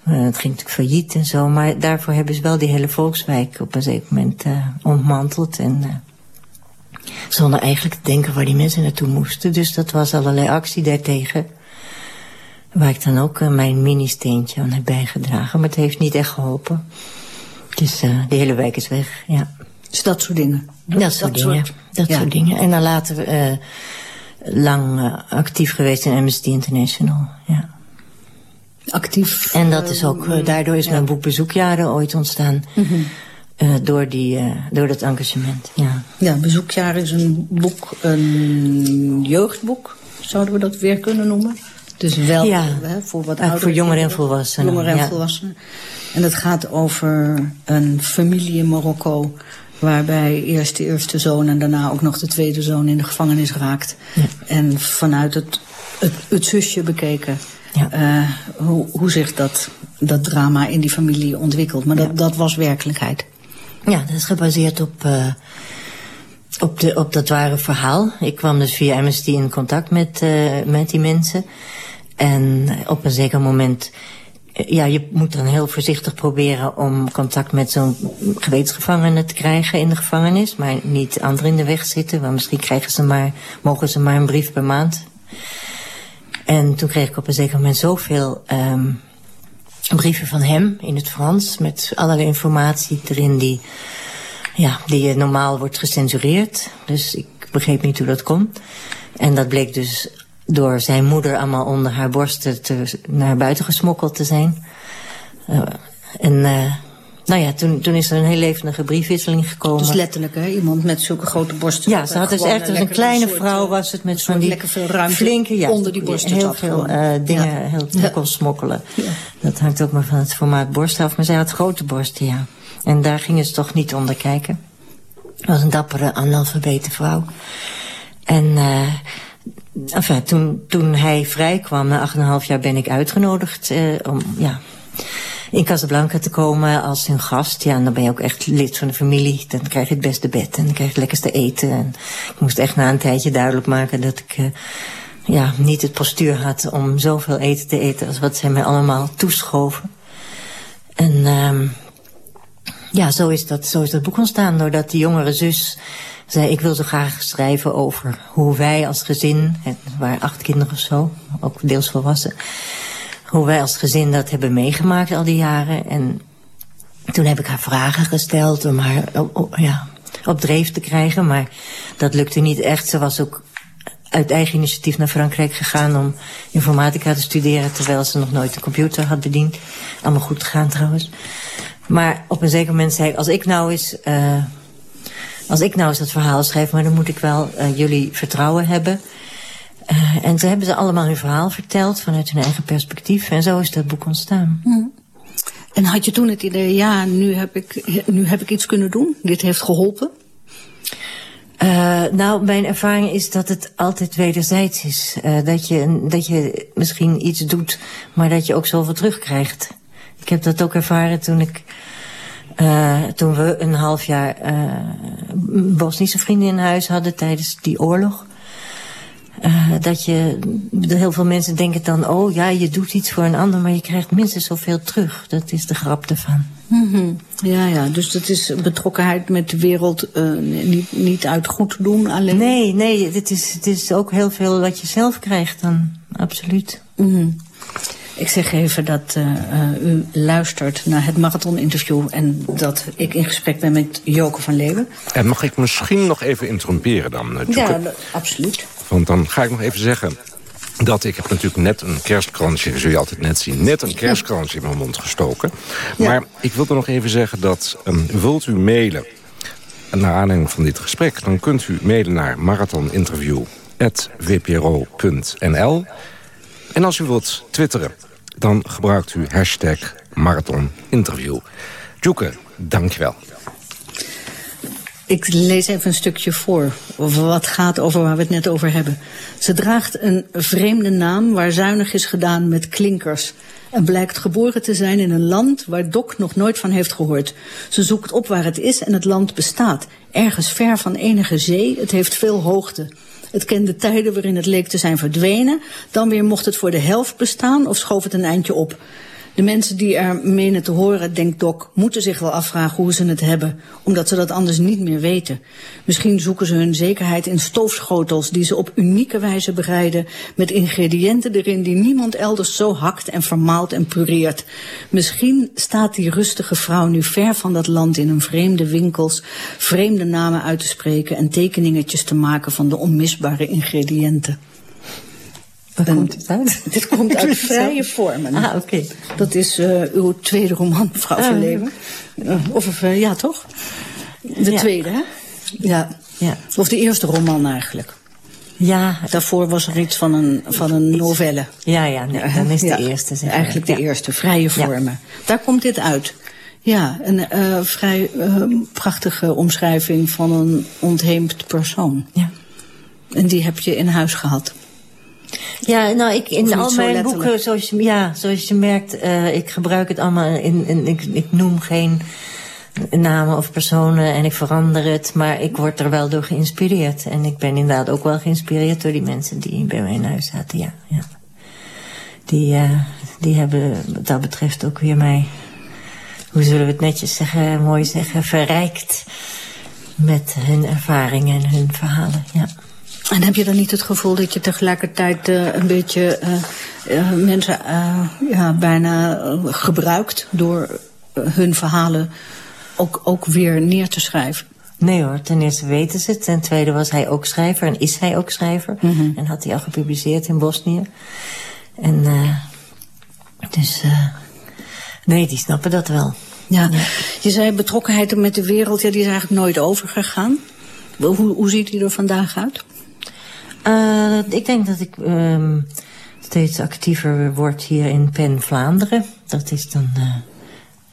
Eh, het ging natuurlijk failliet en zo, maar daarvoor hebben ze wel die hele volkswijk op een zeker moment eh, ontmanteld. En, eh, zonder eigenlijk te denken waar die mensen naartoe moesten. Dus dat was allerlei actie daartegen. Waar ik dan ook mijn mini-steentje aan heb bijgedragen. Maar het heeft niet echt geholpen. Dus de hele wijk is weg, ja. Dus dat soort dingen. Dat soort dingen. Dat ja. soort dingen. En dan later lang actief geweest in Amnesty International, ja. Actief. En dat is ook, eh, daardoor is mijn boek Bezoekjaren ooit ontstaan. Eh, door, die, eh, door dat engagement, ja. Ja, Bezoekjaar is een boek, een jeugdboek, zouden we dat weer kunnen noemen. Dus wel Ja. hè, voor wat Eigenlijk oudere voor jongeren en volwassenen, Jongeren en ja. volwassenen. En het gaat over een familie in Marokko... waarbij eerst de eerste zoon en daarna ook nog de tweede zoon in de gevangenis raakt. En vanuit het, het, het zusje bekeken... Ja. eh, hoe, hoe zich dat, dat drama in die familie ontwikkelt. Maar dat, dat was werkelijkheid. Ja, dat is gebaseerd op, eh, op, de, op dat ware verhaal. Ik kwam dus via Amnesty in contact met, eh, met die mensen. En op een zeker moment... Ja, je moet dan heel voorzichtig proberen om contact met zo'n gewetensgevangene te krijgen in de gevangenis. Maar niet anderen in de weg zitten, want misschien krijgen ze maar, mogen ze maar een brief per maand. En toen kreeg ik op een zeker moment zoveel ehm brieven van hem in het Frans... met allerlei informatie erin die, ja, die eh, normaal wordt gecensureerd. Dus ik begreep niet hoe dat kon. En dat bleek dus door zijn moeder allemaal onder haar borsten te, naar buiten gesmokkeld te zijn. Eh, en eh, nou ja, toen, toen is er een heel levendige briefwisseling gekomen. Dus letterlijk, hè? Iemand met zulke grote borsten. Ja, ze had dus echt, als een lekker kleine soort, vrouw eh, was het met van die lekker veel ruimte flinke, ja, onder die borsten heel veel eh, dingen, Ja. heel Ja. kon smokkelen. Dat hangt ook maar van het formaat borst af, maar zij had grote borsten, ja. En daar gingen ze toch niet onder kijken. Het was een dappere analfabete vrouw. En eh enfin, toen, toen hij vrijkwam, na 8,5 jaar ben ik uitgenodigd eh, om, ja, in Casablanca te komen als hun gast. Ja, en dan ben je ook echt lid van de familie. Dan krijg je het beste bed en dan krijg je het lekkerste eten. En ik moest echt na een tijdje duidelijk maken dat ik... eh, ja, niet het postuur had om zoveel eten te eten als wat zij mij allemaal toeschoven. En ehm ja, zo is, dat, zo is dat boek ontstaan. Doordat die jongere zus zei, ik wil zo graag schrijven over hoe wij als gezin... Het waren acht kinderen of zo, ook deels volwassen... hoe wij als gezin dat hebben meegemaakt al die jaren. En toen heb ik haar vragen gesteld om haar op, ja, op dreef te krijgen. Maar dat lukte niet echt. Ze was ook uit eigen initiatief naar Frankrijk gegaan om informatica te studeren... terwijl ze nog nooit een computer had bediend. Allemaal goed gegaan trouwens. Maar op een zeker moment zei ik, als ik nou eens... eh, als ik nou eens dat verhaal schrijf, maar dan moet ik wel eh, jullie vertrouwen hebben. Eh, en toen hebben ze allemaal hun verhaal verteld vanuit hun eigen perspectief. En zo is dat boek ontstaan. En had je toen het idee, ja, nu heb ik, nu heb ik iets kunnen doen. Dit heeft geholpen. Eh, nou, mijn ervaring is dat het altijd wederzijds is. Eh, dat, je, dat je misschien iets doet, maar dat je ook zoveel terugkrijgt. Ik heb dat ook ervaren toen ik... Uh, toen we een half jaar Bosnische vrienden in huis hadden tijdens die oorlog. Uh, dat je, heel veel mensen denken dan, oh ja, je doet iets voor een ander, maar je krijgt minstens zoveel terug. Dat is de grap ervan. Mm -hmm. Ja, ja, dus dat is betrokkenheid met de wereld uh, niet, niet uit goed doen alleen? Nee, nee, het is, het is ook heel veel wat je zelf krijgt dan, absoluut. Mm -hmm. Ik zeg even dat uh, uh, u luistert naar het marathoninterview... en dat ik in gesprek ben met Joke van Leeuwen. En mag ik misschien nog even interromperen dan, uh, Ja, absoluut. Want dan ga ik nog even zeggen dat ik heb natuurlijk net een kerstkransje, zul je altijd net zien... net een kerstkransje in mijn mond gestoken. Ja. Maar ik wilde nog even zeggen dat, um, wilt u mailen... naar aanleiding van dit gesprek... dan kunt u mailen naar marathoninterview.wpro.nl. En als u wilt twitteren, dan gebruikt u hashtag marathoninterview. Joeke, dankjewel. Ik lees even een stukje voor, wat gaat over waar we het net over hebben. Ze draagt een vreemde naam waar zuinig is gedaan met klinkers... en blijkt geboren te zijn in een land waar Doc nog nooit van heeft gehoord. Ze zoekt op waar het is en het land bestaat. Ergens ver van enige zee, het heeft veel hoogte. Het kende tijden waarin het leek te zijn verdwenen. Dan weer mocht het voor de helft bestaan of schoof het een eindje op. De mensen die er menen te horen, denkt Doc, moeten zich wel afvragen hoe ze het hebben, omdat ze dat anders niet meer weten. Misschien zoeken ze hun zekerheid in stoofschotels die ze op unieke wijze bereiden, met ingrediënten erin die niemand elders zo hakt en vermaalt en pureert. Misschien staat die rustige vrouw nu ver van dat land in een vreemde winkels, vreemde namen uit te spreken en tekeningetjes te maken van de onmisbare ingrediënten. Waar en komt het uit? Dit komt uit Vrije Vormen. Ah, oké. Okay. Dat is uh, uw tweede roman, mevrouw ah, Verleeuwen. Uh, of, uh, ja, toch? De ja. tweede, hè? Ja. ja. Of de eerste roman eigenlijk. Ja. Daarvoor was er iets van een, van een novelle. Ja, ja, nee, dan is de ja. eerste. Zeg eigenlijk de eerste, Vrije Vormen. Daar komt dit uit. Ja, een vrij prachtige omschrijving van een ontheemd persoon. Ja. En die heb je in huis gehad. Ja, nou, ik, in al mijn boeken, zoals je, ja, zoals je merkt, uh, ik gebruik het allemaal in, in ik, ik noem geen namen of personen en ik verander het, maar ik word er wel door geïnspireerd. En ik ben inderdaad ook wel geïnspireerd door die mensen die bij mij in huis zaten, ja. ja. Die, uh, die hebben wat dat betreft ook weer mij, hoe zullen we het netjes zeggen, mooi zeggen, verrijkt met hun ervaringen en hun verhalen, ja. En heb je dan niet het gevoel dat je tegelijkertijd uh, een beetje uh, uh, mensen ja, bijna gebruikt door hun verhalen ook, ook weer neer te schrijven? Nee hoor, ten eerste weten ze het. Ten tweede was hij ook schrijver en is hij ook schrijver. Mm -hmm. En had hij al gepubliceerd in Bosnië. En dus, nee, die snappen dat wel. Ja. ja. je zei betrokkenheid met de wereld, ja, die is eigenlijk nooit overgegaan. Hoe, hoe ziet die er vandaag uit? Uh, ik denk dat ik um, steeds actiever word hier in PEN Vlaanderen. Dat is dan uh,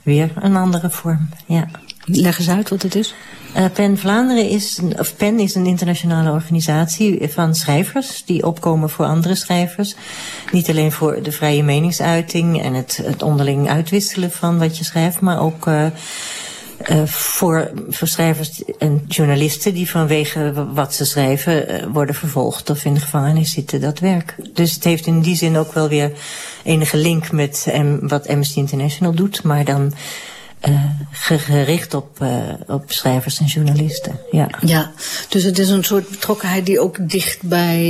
weer een andere vorm, ja. Leg eens uit wat het is. Uh, PEN Vlaanderen is, of PEN is een internationale organisatie van schrijvers die opkomen voor andere schrijvers. Niet alleen voor de vrije meningsuiting en het, het onderling uitwisselen van wat je schrijft, maar ook uh, uh, voor, voor schrijvers en journalisten die vanwege wat ze schrijven uh, worden vervolgd of in de gevangenis zitten, dat werk. Dus het heeft in die zin ook wel weer enige link met um, wat Amnesty International doet, maar dan uh, gericht op, op schrijvers en journalisten. Ja. ja, dus het is een soort betrokkenheid die ook dicht bij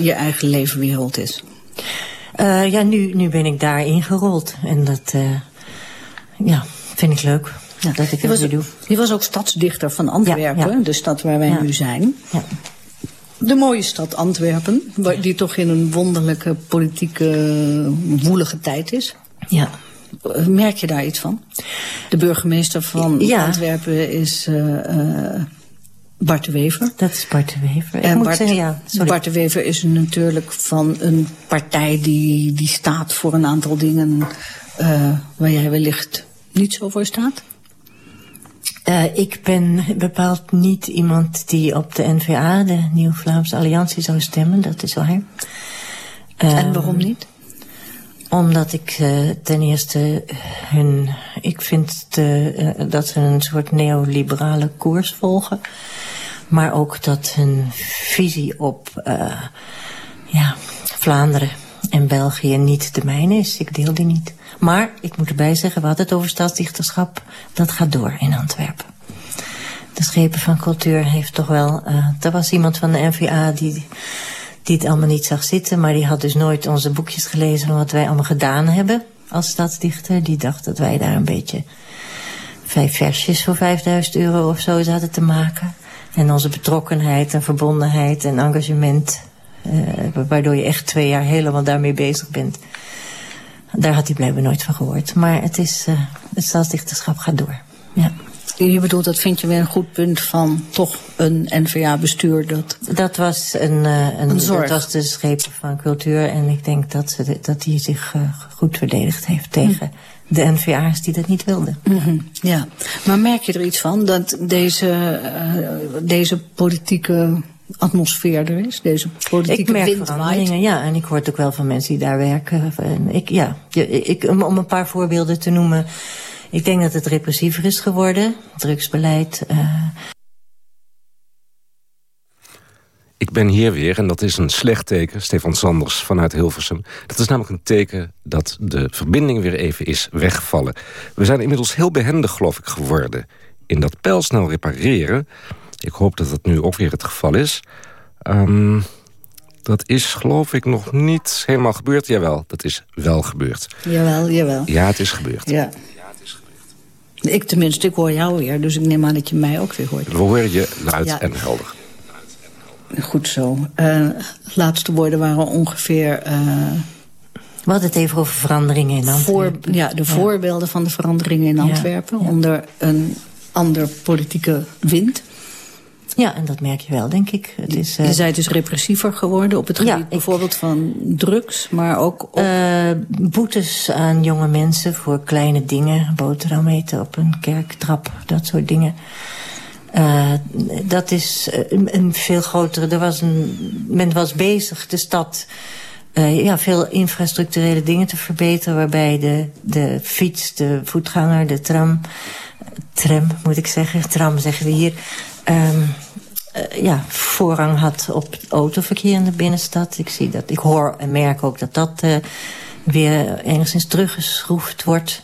je eigen leefwereld is. ja, nu, nu ben ik daar ingerold en dat ja, vind ik leuk. Ja, dat ik dat doe. Je was ook stadsdichter van Antwerpen, ja, ja. de stad waar wij nu zijn. Ja. De mooie stad Antwerpen, die toch in een wonderlijke politieke woelige tijd is. Ja. Merk je daar iets van? De burgemeester van Antwerpen is uh, uh, Bart de Wever. Dat is Bart de Wever. En Bart, zeggen, ja, Bart de Wever is natuurlijk van een partij die, die staat voor een aantal dingen uh, waar jij wellicht niet zo voor staat. Uh, ik ben bepaald niet iemand die op de NVA, de Nieuw-Vlaamse Alliantie, zou stemmen. Dat is waar. Uh, en waarom niet? Omdat ik uh, ten eerste hun... Ik vind de, uh, dat ze een soort neoliberale koers volgen. Maar ook dat hun visie op ja, Vlaanderen en België niet de mijne is. Ik deel die niet. Maar ik moet erbij zeggen, we hadden het over staatsdichterschap. Dat gaat door in Antwerpen. De schepen van cultuur heeft toch wel... Uh, er was iemand van de NVA die, die het allemaal niet zag zitten... maar die had dus nooit onze boekjes gelezen... van wat wij allemaal gedaan hebben als stadsdichter. Die dacht dat wij daar een beetje... vijf versjes voor 5000 euro of zo zaten te maken. En onze betrokkenheid en verbondenheid en engagement... Uh, waardoor je echt twee jaar helemaal daarmee bezig bent... Daar had hij blijkbaar nooit van gehoord. Maar het, is, uh, het staatsdichterschap gaat door. Ja. Je bedoelt, dat vind je weer een goed punt van toch een NVA-bestuur dat... Dat was een, uh, een, een zorg. Dat was de schepen van cultuur. En ik denk dat, ze, dat hij zich uh, goed verdedigd heeft tegen mm. de NVA's die dat niet wilden. Mm -hmm. Ja, maar merk je er iets van dat deze, uh, deze politieke atmosfeer er is, deze politieke ik merk veranderingen, ja. En ik hoor het ook wel van mensen die daar werken. En ik, ja, ik, om, om een paar voorbeelden te noemen... Ik denk dat het repressiever is geworden, drugsbeleid. Uh... Ik ben hier weer en dat is een slecht teken, Stefan Sanders vanuit Hilversum. Dat is namelijk een teken dat de verbinding weer even is weggevallen. We zijn inmiddels heel behendig, geloof ik, geworden in dat pijlsnel repareren. Ik hoop dat dat nu ook weer het geval is. Um, dat is geloof ik nog niet helemaal gebeurd. Jawel, dat is wel gebeurd. Jawel, jawel. Ja, het is gebeurd. Ja. Ik tenminste, ik hoor jou weer, dus ik neem aan dat je mij ook weer hoort. We horen je luid ja. en helder. Goed zo. Uh, laatste woorden waren ongeveer... Uh, we hadden het even over veranderingen in Antwerpen. Voor, ja, de ja. voorbeelden van de veranderingen in Antwerpen... Ja. onder een ander politieke wind. Ja, en dat merk je wel, denk ik. Het is, uh, je zei dus repressiever geworden op het gebied ja, ik, bijvoorbeeld van drugs, maar ook op... Uh, boetes aan jonge mensen voor kleine dingen. Boterham eten op een kerktrap, dat soort dingen. Uh, dat is een, een, veel grotere... Er was een, men was bezig de stad... Uh, ja, veel infrastructurele dingen te verbeteren... waarbij de, de fiets, de voetganger, de tram... tram moet ik zeggen, tram zeggen we hier... Um, uh, ja, voorrang had op autoverkeer in de binnenstad. Ik, zie dat, ik hoor en merk ook dat dat uh, weer enigszins teruggeschroefd wordt.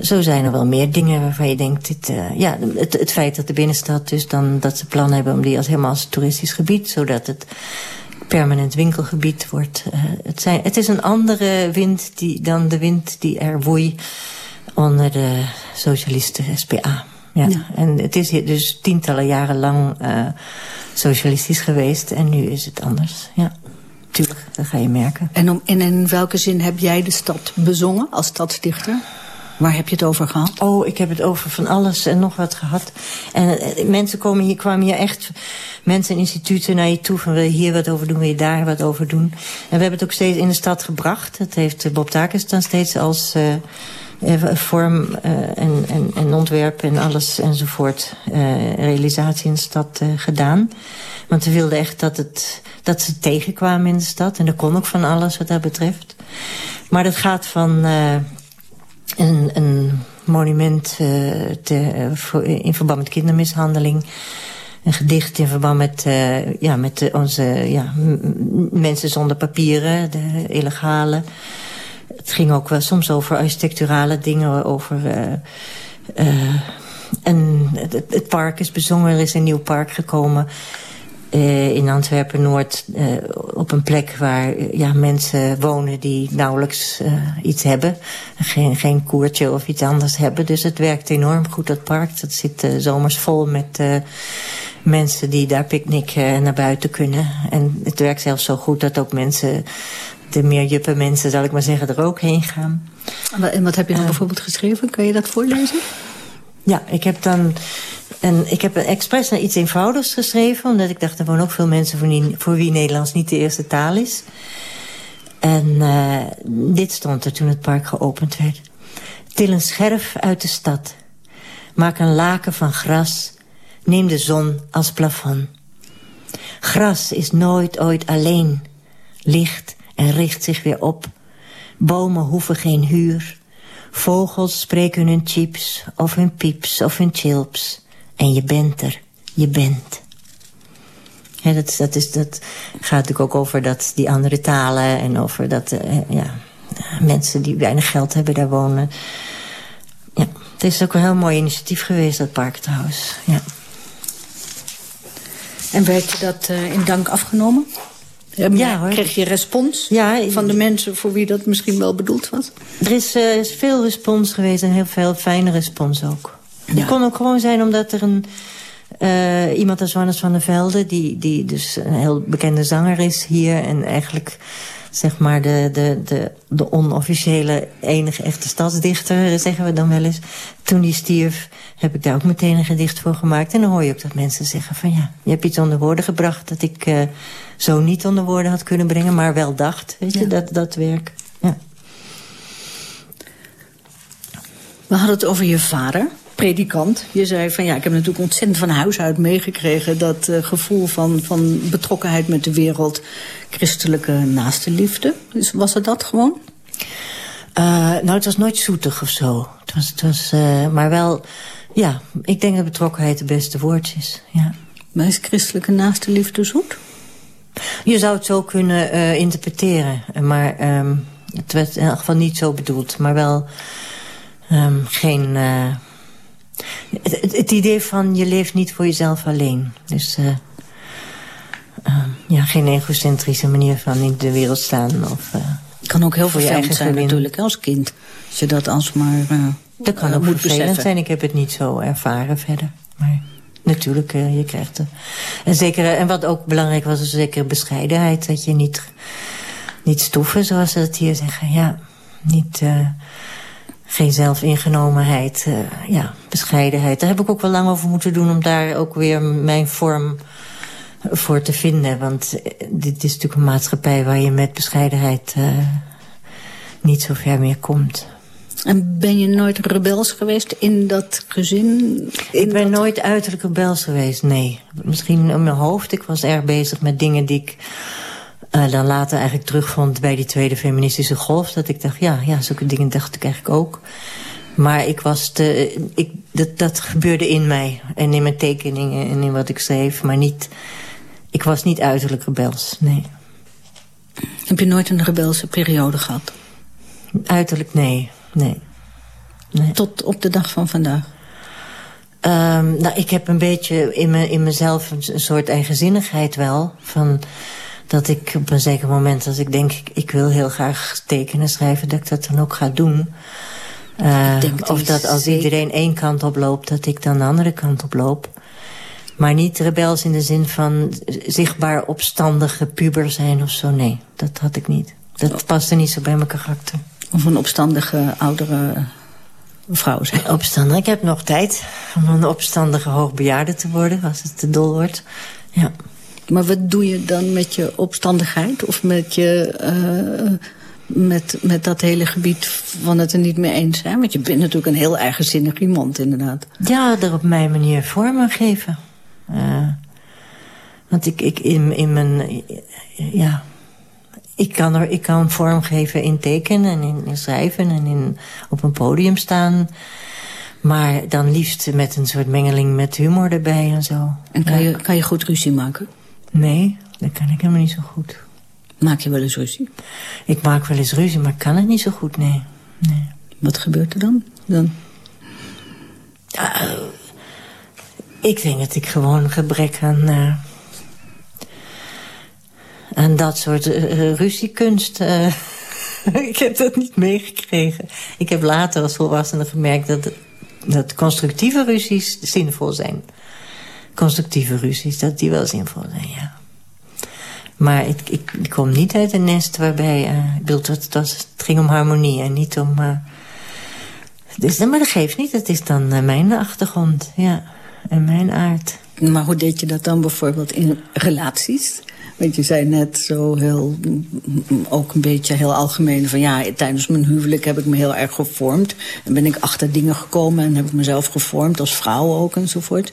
Zo zijn er wel meer dingen waarvan je denkt... Dit, uh, ja, het, het feit dat de binnenstad dus dan dat ze plannen hebben... om die als helemaal als toeristisch gebied... zodat het permanent winkelgebied wordt. Het, zijn, het is een andere wind die, dan de wind die er woei onder de socialisten SPA. Ja. ja. En het is dus tientallen jaren lang uh, socialistisch geweest. En nu is het anders. Ja, tuurlijk, dat ga je merken. En, om, en in welke zin heb jij de stad bezongen als stadsdichter? Waar heb je het over gehad? Oh, ik heb het over van alles en nog wat gehad. En uh, mensen komen hier, kwamen hier echt... mensen en instituten naar je toe van wil je hier wat over doen, wil je daar wat over doen. En we hebben het ook steeds in de stad gebracht. Dat heeft Bob Takers dan steeds als... Uh, vorm uh, en, en, en ontwerp en alles enzovoort uh, realisatie in de stad gedaan. Want we wilden echt dat, het, dat ze tegenkwamen in de stad. En er kon ook van alles wat dat betreft. Maar dat gaat van een, een monument te, in verband met kindermishandeling een gedicht in verband met, ja, met onze ja, mensen zonder papieren, de illegale. Het ging ook wel soms over architecturale dingen, over... Uh, uh, en het, het, park is bezongen, er is een nieuw park gekomen... Uh, in Antwerpen-Noord op een plek waar ja, mensen wonen die nauwelijks iets hebben. Geen, geen koertje of iets anders hebben. Dus het werkt enorm goed, dat park. Dat zit zomers vol met mensen die daar picknicken en naar buiten kunnen. En het werkt zelfs zo goed dat ook mensen de meer juppe mensen, zal ik maar zeggen, er ook heen gaan. En wat heb je dan uh, bijvoorbeeld geschreven? Kan je dat voorlezen? Ja, ik heb dan... En ik heb expres naar iets eenvoudigs geschreven... omdat ik dacht, er wonen ook veel mensen voor, wie Nederlands niet de eerste taal is. En uh, dit stond er toen het park geopend werd. Til een scherf uit de stad. Maak een laken van gras. Neem de zon als plafond. Gras is nooit ooit alleen. Licht en richt zich weer op. Bomen hoeven geen huur. Vogels spreken hun chips of hun pieps of hun chilps. En je bent er. Je bent. Dat, dat, is, dat gaat natuurlijk ook over dat, die andere talen... en over dat uh, ja, mensen die weinig geld hebben daar wonen. Ja, het is ook een heel mooi initiatief geweest, dat park. Ja. En werd je dat uh, in dank afgenomen? Ja, hoor. Kreeg je respons ja, van de mensen voor wie dat misschien wel bedoeld was? Er is, uh, is veel respons geweest en heel veel fijne respons ook. Het ja. kon ook gewoon zijn omdat er een... Uh, iemand als Wannes van der Velde, die, die dus een heel bekende zanger is hier... en eigenlijk zeg maar de, de, de, de onofficiële enige echte stadsdichter, zeggen we dan wel eens. Toen die stierf, heb ik daar ook meteen een gedicht voor gemaakt. En dan hoor je ook dat mensen zeggen van ja, je hebt iets onder woorden gebracht... dat ik uh, zo niet onder woorden had kunnen brengen, maar wel dacht. Weet je, dat, dat werk. Ja. We hadden het over je vader predikant. Je zei van ja, ik heb natuurlijk ontzettend van huis uit meegekregen... dat uh, gevoel van, van betrokkenheid met de wereld, christelijke naaste liefde. Dus was het dat gewoon? Uh, nou, het was nooit zoetig of zo. Het was, het was uh, maar wel, ja, ik denk dat betrokkenheid het beste woord is. Ja. Maar is christelijke naaste liefde zoet? Je zou het zo kunnen uh, interpreteren. Maar um, het werd in elk geval niet zo bedoeld. Maar wel um, geen het, het, idee van je leeft niet voor jezelf alleen. Dus uh, uh, ja, geen egocentrische manier van in de wereld staan. Of, uh, het kan ook heel vervelend zijn natuurlijk als kind. Als je dat alsmaar Dat kan ook vervelend zijn. Ik heb het niet zo ervaren verder. Maar natuurlijk, je krijgt. En, zeker, en wat ook belangrijk was, is zeker bescheidenheid. Dat je niet, niet stoeven, zoals ze het hier zeggen. Ja, niet geen zelfingenomenheid, uh, ja, bescheidenheid. Daar heb ik ook wel lang over moeten doen om daar ook weer mijn vorm voor te vinden. Want eh, dit is natuurlijk een maatschappij waar je met bescheidenheid niet zo ver meer komt. En ben je nooit rebels geweest in dat gezin? In ik ben nooit uiterlijk rebels geweest, nee. Misschien in mijn hoofd. Ik was erg bezig met dingen die ik uh, dan later eigenlijk terugvond bij die tweede feministische golf. Dat ik dacht, ja, ja zulke dingen dacht ik eigenlijk ook. Maar ik was te, ik, dat, dat gebeurde in mij. En in mijn tekeningen en in wat ik schreef. Maar niet, ik was niet uiterlijk rebels, nee. Heb je nooit een rebelse periode gehad? Uiterlijk, nee. Nee. nee. Tot op de dag van vandaag? Um, nou, ik heb een beetje in, me, in mezelf een, een soort eigenzinnigheid wel. Van dat ik op een zeker moment, als ik denk... Ik, ik wil heel graag tekenen, schrijven, dat ik dat dan ook ga doen. Uh, of dat als iedereen één kant op loopt, dat ik dan de andere kant op loop. Maar niet rebels in de zin van zichtbaar opstandige puber zijn of zo. Nee, dat had ik niet. Dat oh. paste niet zo bij mijn karakter. Of een opstandige oudere vrouw zijn. Opstandig. Ik heb nog tijd om een opstandige hoogbejaarde te worden, als het te dol wordt. Ja. Maar wat doe je dan met je opstandigheid? Of met, je, uh, met, met dat hele gebied van het er niet mee eens zijn? Want je bent natuurlijk een heel eigenzinnig iemand, inderdaad. Ja, er op mijn manier vormen geven. Uh, want ik, ik in, in mijn... Ja, ik kan, er, ik kan vorm geven in tekenen en in, in schrijven en in, op een podium staan... Maar dan liefst met een soort mengeling met humor erbij en zo. En kan, je, kan je goed ruzie maken? Nee, dat kan ik helemaal niet zo goed. Maak je wel eens ruzie? Ik maak wel eens ruzie, maar ik kan het niet zo goed, nee. nee. Wat gebeurt er dan? dan? Uh, ik denk dat ik gewoon gebrek aan... Uh, aan dat soort uh, ruziekunst... ik heb dat niet meegekregen. Ik heb later als volwassene gemerkt dat, dat constructieve ruzies zinvol zijn constructieve ruzies, dat die wel zinvol zijn, ja. Maar ik, ik, ik kom niet uit een nest waarbij... Ik bedoel, het, was, het ging om harmonie en niet om... Dus, maar dat geeft niet, het is dan mijn achtergrond, ja. En mijn aard. Maar hoe deed je dat dan bijvoorbeeld in relaties? Want je zei net zo heel, ook een beetje heel algemeen van ja, tijdens mijn huwelijk heb ik me heel erg gevormd. En ben ik achter dingen gekomen en heb ik mezelf gevormd als vrouw ook enzovoort.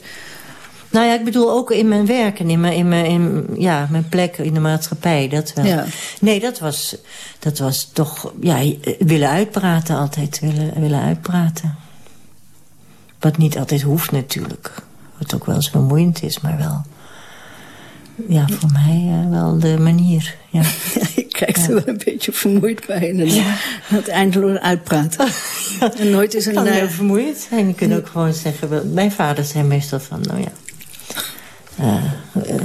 Nou ja, ik bedoel ook in mijn werk en in mijn, in mijn, in, ja, mijn plek in de maatschappij. Dat wel. Ja. Nee, dat was, dat was toch ja, willen uitpraten altijd. Willen, willen uitpraten. Wat niet altijd hoeft natuurlijk. Wat ook wel eens vermoeiend is, maar wel... Ja, voor mij uh, wel de manier. Ja. je kijkt er wel een beetje vermoeid bij. En het eindeloos uitpraten. En nooit is een... kan heel vermoeid zijn. Je kunt ook gewoon zeggen... Mijn vader zei meestal van, nou ja... Uh,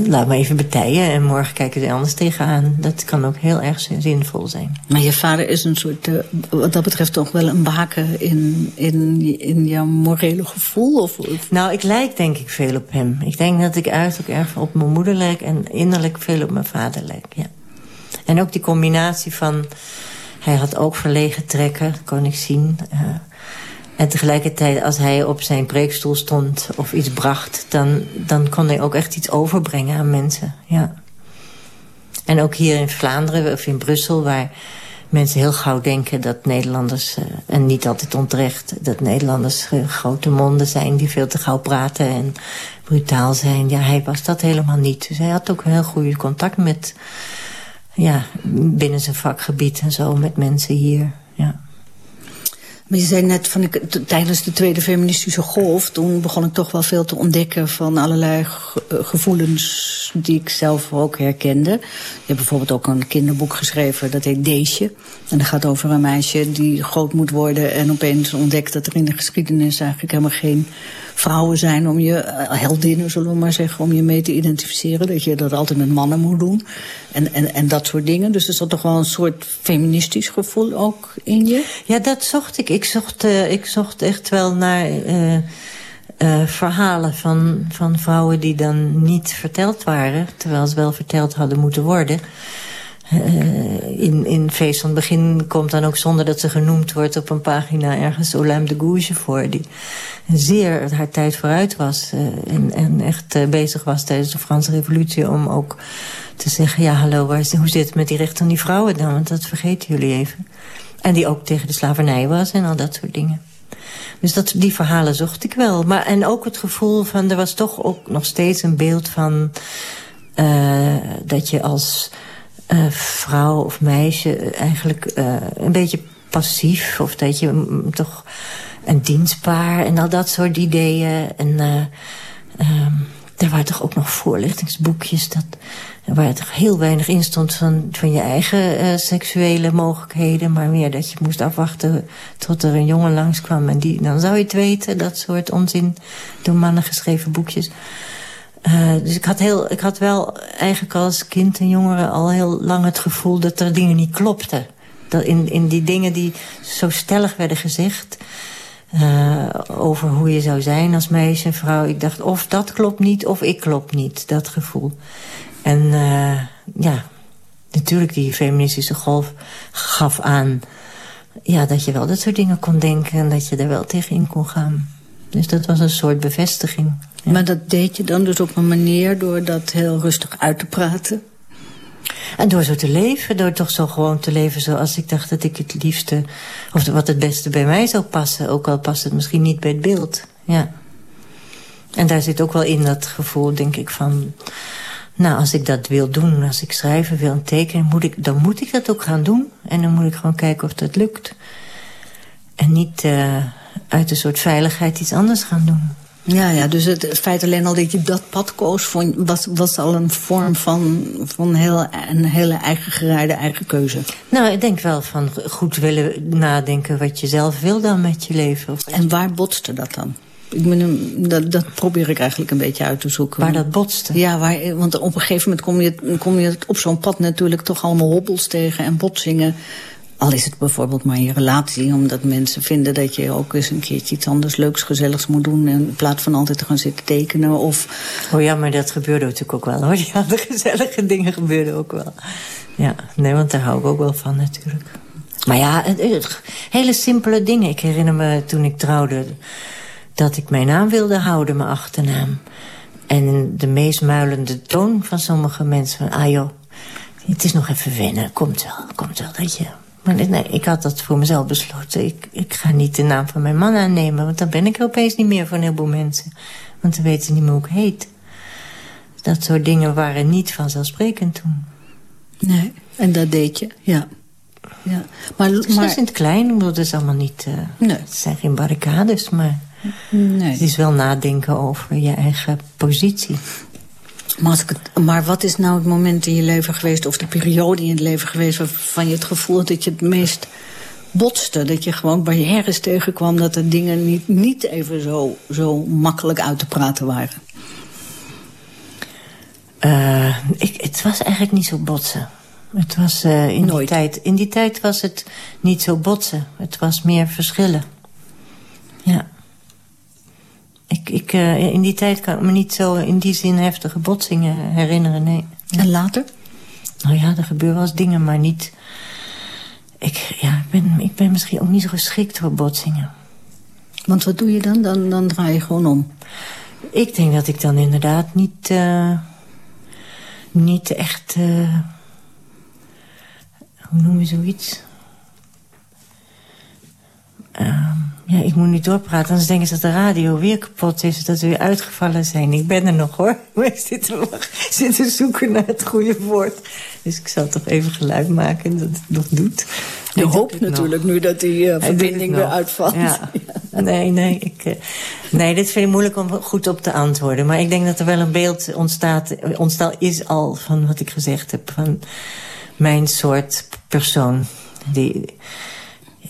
laat me even betijen en morgen kijken er anders tegenaan. Dat kan ook heel erg zinvol zijn. Maar je vader is een soort, uh, wat dat betreft toch wel een baken in, in, in jouw morele gevoel? Of, of, Nou, ik lijk denk ik veel op hem. Ik denk dat ik uiterlijk erg op mijn moeder lijk en innerlijk veel op mijn vader lijk, ja. En ook die combinatie van, hij had ook verlegen trekken, kon ik zien... Uh, en tegelijkertijd, als hij op zijn preekstoel stond of iets bracht... dan, dan kon hij ook echt iets overbrengen aan mensen, ja. En ook hier in Vlaanderen of in Brussel... waar mensen heel gauw denken dat Nederlanders... Uh, en niet altijd onterecht... dat Nederlanders uh, grote monden zijn die veel te gauw praten... en brutaal zijn. Ja, hij was dat helemaal niet. Dus hij had ook heel goede contact met... ja, binnen zijn vakgebied en zo met mensen hier, ja. Maar je zei net, van ik, tijdens de tweede feministische golf... toen begon ik toch wel veel te ontdekken van allerlei gevoelens... die ik zelf ook herkende. Je hebt bijvoorbeeld ook een kinderboek geschreven, dat heet Deesje. En dat gaat over een meisje die groot moet worden... en opeens ontdekt dat er in de geschiedenis eigenlijk helemaal geen vrouwen zijn... om je, heldinnen zullen we maar zeggen, om je mee te identificeren. Dat je dat altijd met mannen moet doen. En, en, en dat soort dingen. Dus er zat toch wel een soort feministisch gevoel ook in je? Ja, dat zocht ik. Ik zocht, uh, ik zocht echt wel naar... Uh, verhalen van, van vrouwen die dan niet verteld waren... terwijl ze wel verteld hadden moeten worden... Uh, in, in Feest van het Begin komt dan ook zonder dat ze genoemd wordt op een pagina ergens Olympe de Gouges voor. Die zeer haar tijd vooruit was uh, en, en echt uh, bezig was tijdens de Franse revolutie om ook te zeggen, ja hallo, hoe zit het met die rechten van die vrouwen dan? Want dat vergeten jullie even. En die ook tegen de slavernij was en al dat soort dingen. Dus dat, die verhalen zocht ik wel. Maar, en ook het gevoel van, er was toch ook nog steeds een beeld van... dat je als uh, vrouw of meisje eigenlijk uh, een beetje passief. Of dat je mm, toch een dienstbaar en al dat soort ideeën. En uh, er waren toch ook nog voorlichtingsboekjes dat, waar toch heel weinig in stond van, van je eigen seksuele mogelijkheden. Maar meer dat je moest afwachten tot er een jongen langskwam. En die, dan zou je het weten, dat soort onzin door mannen geschreven boekjes. Uh, dus ik had, heel, ik had wel eigenlijk als kind en jongere al heel lang het gevoel dat er dingen niet klopten. Dat in, in die dingen die zo stellig werden gezegd uh, over hoe je zou zijn als meisje en vrouw. Ik dacht of dat klopt niet of ik klop niet, dat gevoel. En uh, ja, natuurlijk die feministische golf gaf aan ja, dat je wel dat soort dingen kon denken en dat je er wel tegenin kon gaan. Dus dat was een soort bevestiging. Ja. Maar dat deed je dan dus op een manier door dat heel rustig uit te praten? En door zo te leven, door toch zo gewoon te leven zoals ik dacht dat ik het liefste... of wat het beste bij mij zou passen, ook al past het misschien niet bij het beeld. Ja. En daar zit ook wel in dat gevoel, denk ik, van... nou, als ik dat wil doen, als ik schrijven wil en tekenen... Moet ik, dan moet ik dat ook gaan doen. En dan moet ik gewoon kijken of dat lukt. En niet uh, uit een soort veiligheid iets anders gaan doen. Ja, ja, dus het, feit alleen al dat je dat pad koos... Vond, was, was al een vorm van, van heel, een hele eigen gerijde eigen keuze. Nou, ik denk wel van goed willen nadenken wat je zelf wil dan met je leven. Of en waar botste dat dan? Ik ben, dat, dat probeer ik eigenlijk een beetje uit te zoeken. Waar dat botste? Ja, waar, want op een gegeven moment kom je, kom je op zo'n pad natuurlijk toch allemaal hobbels tegen en botsingen. Al is het bijvoorbeeld maar je relatie, omdat mensen vinden dat je ook eens een keertje iets anders leuks, gezelligs moet doen. In plaats van altijd te gaan zitten tekenen of... Oh ja, maar dat gebeurde natuurlijk ook wel hoor. Andere gezellige dingen gebeurden ook wel. Ja, nee, want daar hou ik ook wel van natuurlijk. Maar ja, hele simpele dingen. Ik herinner me toen ik trouwde dat ik mijn naam wilde houden, mijn achternaam. En de meest muilende toon van sommige mensen van... ah joh, het is nog even wennen, komt wel, komt wel dat je... Maar nee, ik had dat voor mezelf besloten. Ik, ik ga niet de naam van mijn man aannemen, want dan ben ik er opeens niet meer voor een heleboel mensen. Want dan weten ze niet meer hoe ik heet. Dat soort dingen waren niet vanzelfsprekend toen. Nee, en dat deed je, ja. ja. Maar, dus maar... is in het klein, dat is allemaal niet... Uh, nee. Het zijn geen barricades, maar... Nee. Het is wel nadenken over je eigen positie. Maar, maar, wat is nou het moment in je leven geweest... of de periode in je leven geweest... waarvan je het gevoel had dat je het meest botste? Dat je gewoon barrières tegenkwam... dat de dingen niet, niet even zo, zo makkelijk uit te praten waren? Uh, ik, het was eigenlijk niet zo botsen. Het was uh, in die tijd. In die tijd was het niet zo botsen. Het was meer verschillen. Ja. Ik, ik, uh, in die tijd kan ik me niet zo in die zin heftige botsingen herinneren, nee. En later? Nou ja, er gebeuren wel eens dingen, maar niet... Ik, ja, ik, ben, ik ben misschien ook niet zo geschikt voor botsingen. Want wat doe je dan? Dan, dan draai je gewoon om? Ik denk dat ik dan inderdaad niet... Uh, niet echt... Uh, hoe noem je zoiets? Uh, ja, ik moet niet doorpraten, anders denken ze dat de radio weer kapot is. Dat we weer uitgevallen zijn. Ik ben er nog hoor. Maar ik zit zitten zoeken naar het goede woord. Dus ik zal toch even geluid maken dat het nog doet. Je hoopt natuurlijk nu dat die uh, verbinding weer uitvalt. Ja. Nee, nee, ik, uh, nee, dit vind ik moeilijk om goed op te antwoorden. Maar ik denk dat er wel een beeld ontstaat, ontstaan is al van wat ik gezegd heb. Van mijn soort persoon. Die, eh,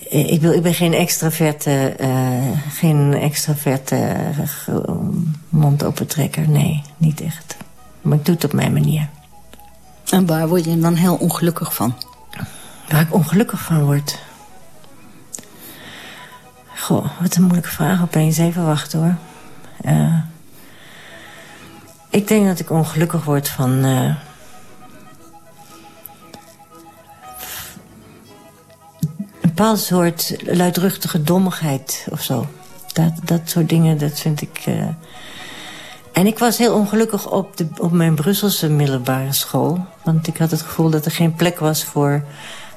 ik, wil, ik ben geen extraverte, uh, geen extraverte uh, mondopentrekker. Nee, niet echt. Maar ik doe het op mijn manier. En waar word je dan heel ongelukkig van? Waar ik ongelukkig van word? Goh, wat een moeilijke vraag opeens. Even wachten hoor. Uh, ik denk dat ik ongelukkig word van... Uh, bepaald soort luidruchtige dommigheid of zo. Dat, dat soort dingen, dat vind ik... Uh... En ik was heel ongelukkig op, de, op mijn Brusselse middelbare school. Want ik had het gevoel dat er geen plek was voor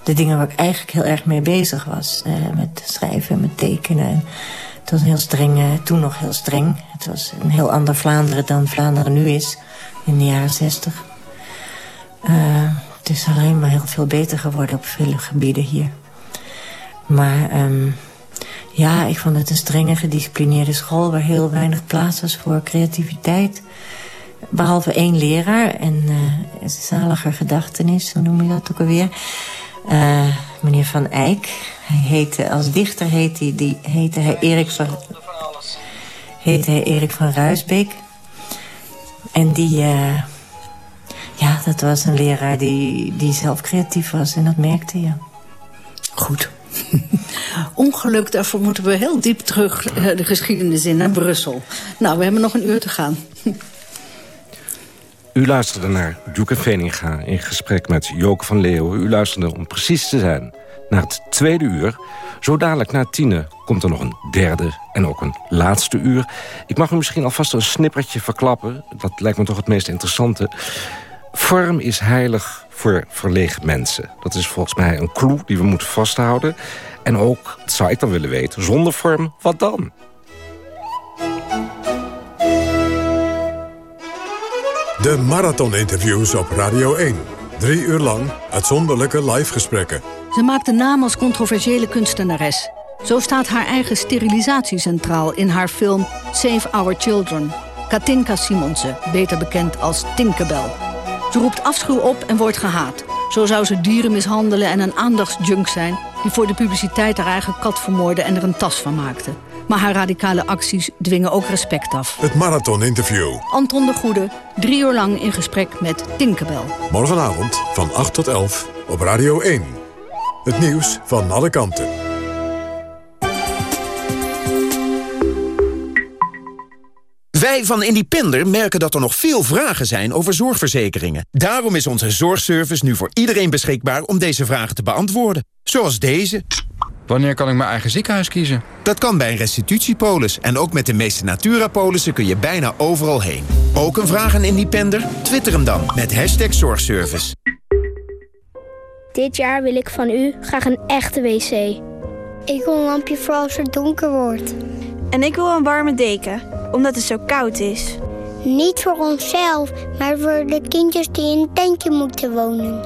de dingen waar ik eigenlijk heel erg mee bezig was. Uh, met schrijven en met tekenen. Het was heel streng, uh, toen nog heel streng. Het was een heel ander Vlaanderen dan Vlaanderen nu is. In de jaren zestig. het is alleen maar heel veel beter geworden op vele gebieden hier. Maar um, ja, ik vond het een strenge, gedisciplineerde school... waar heel weinig plaats was voor creativiteit. Behalve één leraar en uh, zaliger gedachtenis, hoe noem je dat ook alweer... Uh, meneer Van Eyck. Hij heette, als dichter heette hij, die, heette Erik van... Heette hij Erik van Ruisbeek. En die... Uh, ja, dat was een leraar die, die zelf creatief was en dat merkte je. Goed. Ongeluk, daarvoor moeten we heel diep terug eh, de geschiedenis in naar Brussel. Nou, we hebben nog een uur te gaan. U luisterde naar Duke Veninga in gesprek met Joke van Leeuwen. U luisterde, om precies te zijn, naar het tweede uur. Zo dadelijk na tienen komt er nog een derde en ook een laatste uur. Ik mag u misschien alvast een snippertje verklappen. Dat lijkt me toch het meest interessante. Vorm is heilig voor verlegen mensen. Dat is volgens mij een clue die we moeten vasthouden. En ook, dat zou ik dan willen weten, zonder vorm, wat dan? De Marathon-interviews op Radio 1. Drie uur lang uitzonderlijke live gesprekken. Ze maakte naam als controversiële kunstenares. Zo staat haar eigen sterilisatie centraal in haar film Save Our Children. Katinka Simonsen, beter bekend als Tinkerbell. Ze roept afschuw op en wordt gehaat. Zo zou ze dieren mishandelen en een aandachtsjunk zijn... die voor de publiciteit haar eigen kat vermoorde en er een tas van maakte. Maar haar radicale acties dwingen ook respect af. Het Marathon Interview. Anton de Goede, drie uur lang in gesprek met Tinkerbell. Morgenavond van 8 tot 11 op Radio 1. Het nieuws van alle kanten. Wij van Independer merken dat er nog veel vragen zijn over zorgverzekeringen. Daarom is onze zorgservice nu voor iedereen beschikbaar om deze vragen te beantwoorden. Zoals deze. Wanneer kan ik mijn eigen ziekenhuis kiezen? Dat kan bij een restitutiepolis. En ook met de meeste Natura-polissen kun je bijna overal heen. Ook een vraag aan Independer? Twitter hem dan met hashtag zorgservice. Dit jaar wil ik van u graag een echte wc. Ik wil een lampje voor als het donker wordt. En ik wil een warme deken omdat het zo koud is. Niet voor onszelf, maar voor de kindjes die in een tentje moeten wonen.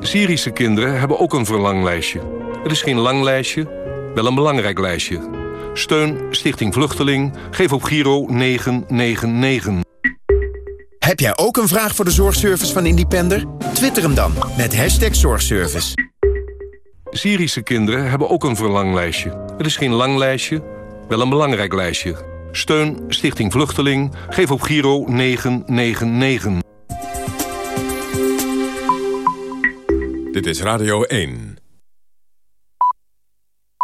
Syrische kinderen hebben ook een verlanglijstje. Het is geen lang lijstje, wel een belangrijk lijstje. Steun Stichting Vluchteling. Geef op Giro 999. Heb jij ook een vraag voor de zorgservice van Independer? Twitter hem dan met hashtag zorgservice. Syrische kinderen hebben ook een verlanglijstje. Het is geen lang lijstje, wel een belangrijk lijstje. Steun Stichting Vluchteling. Geef op Giro 999. Dit is Radio 1.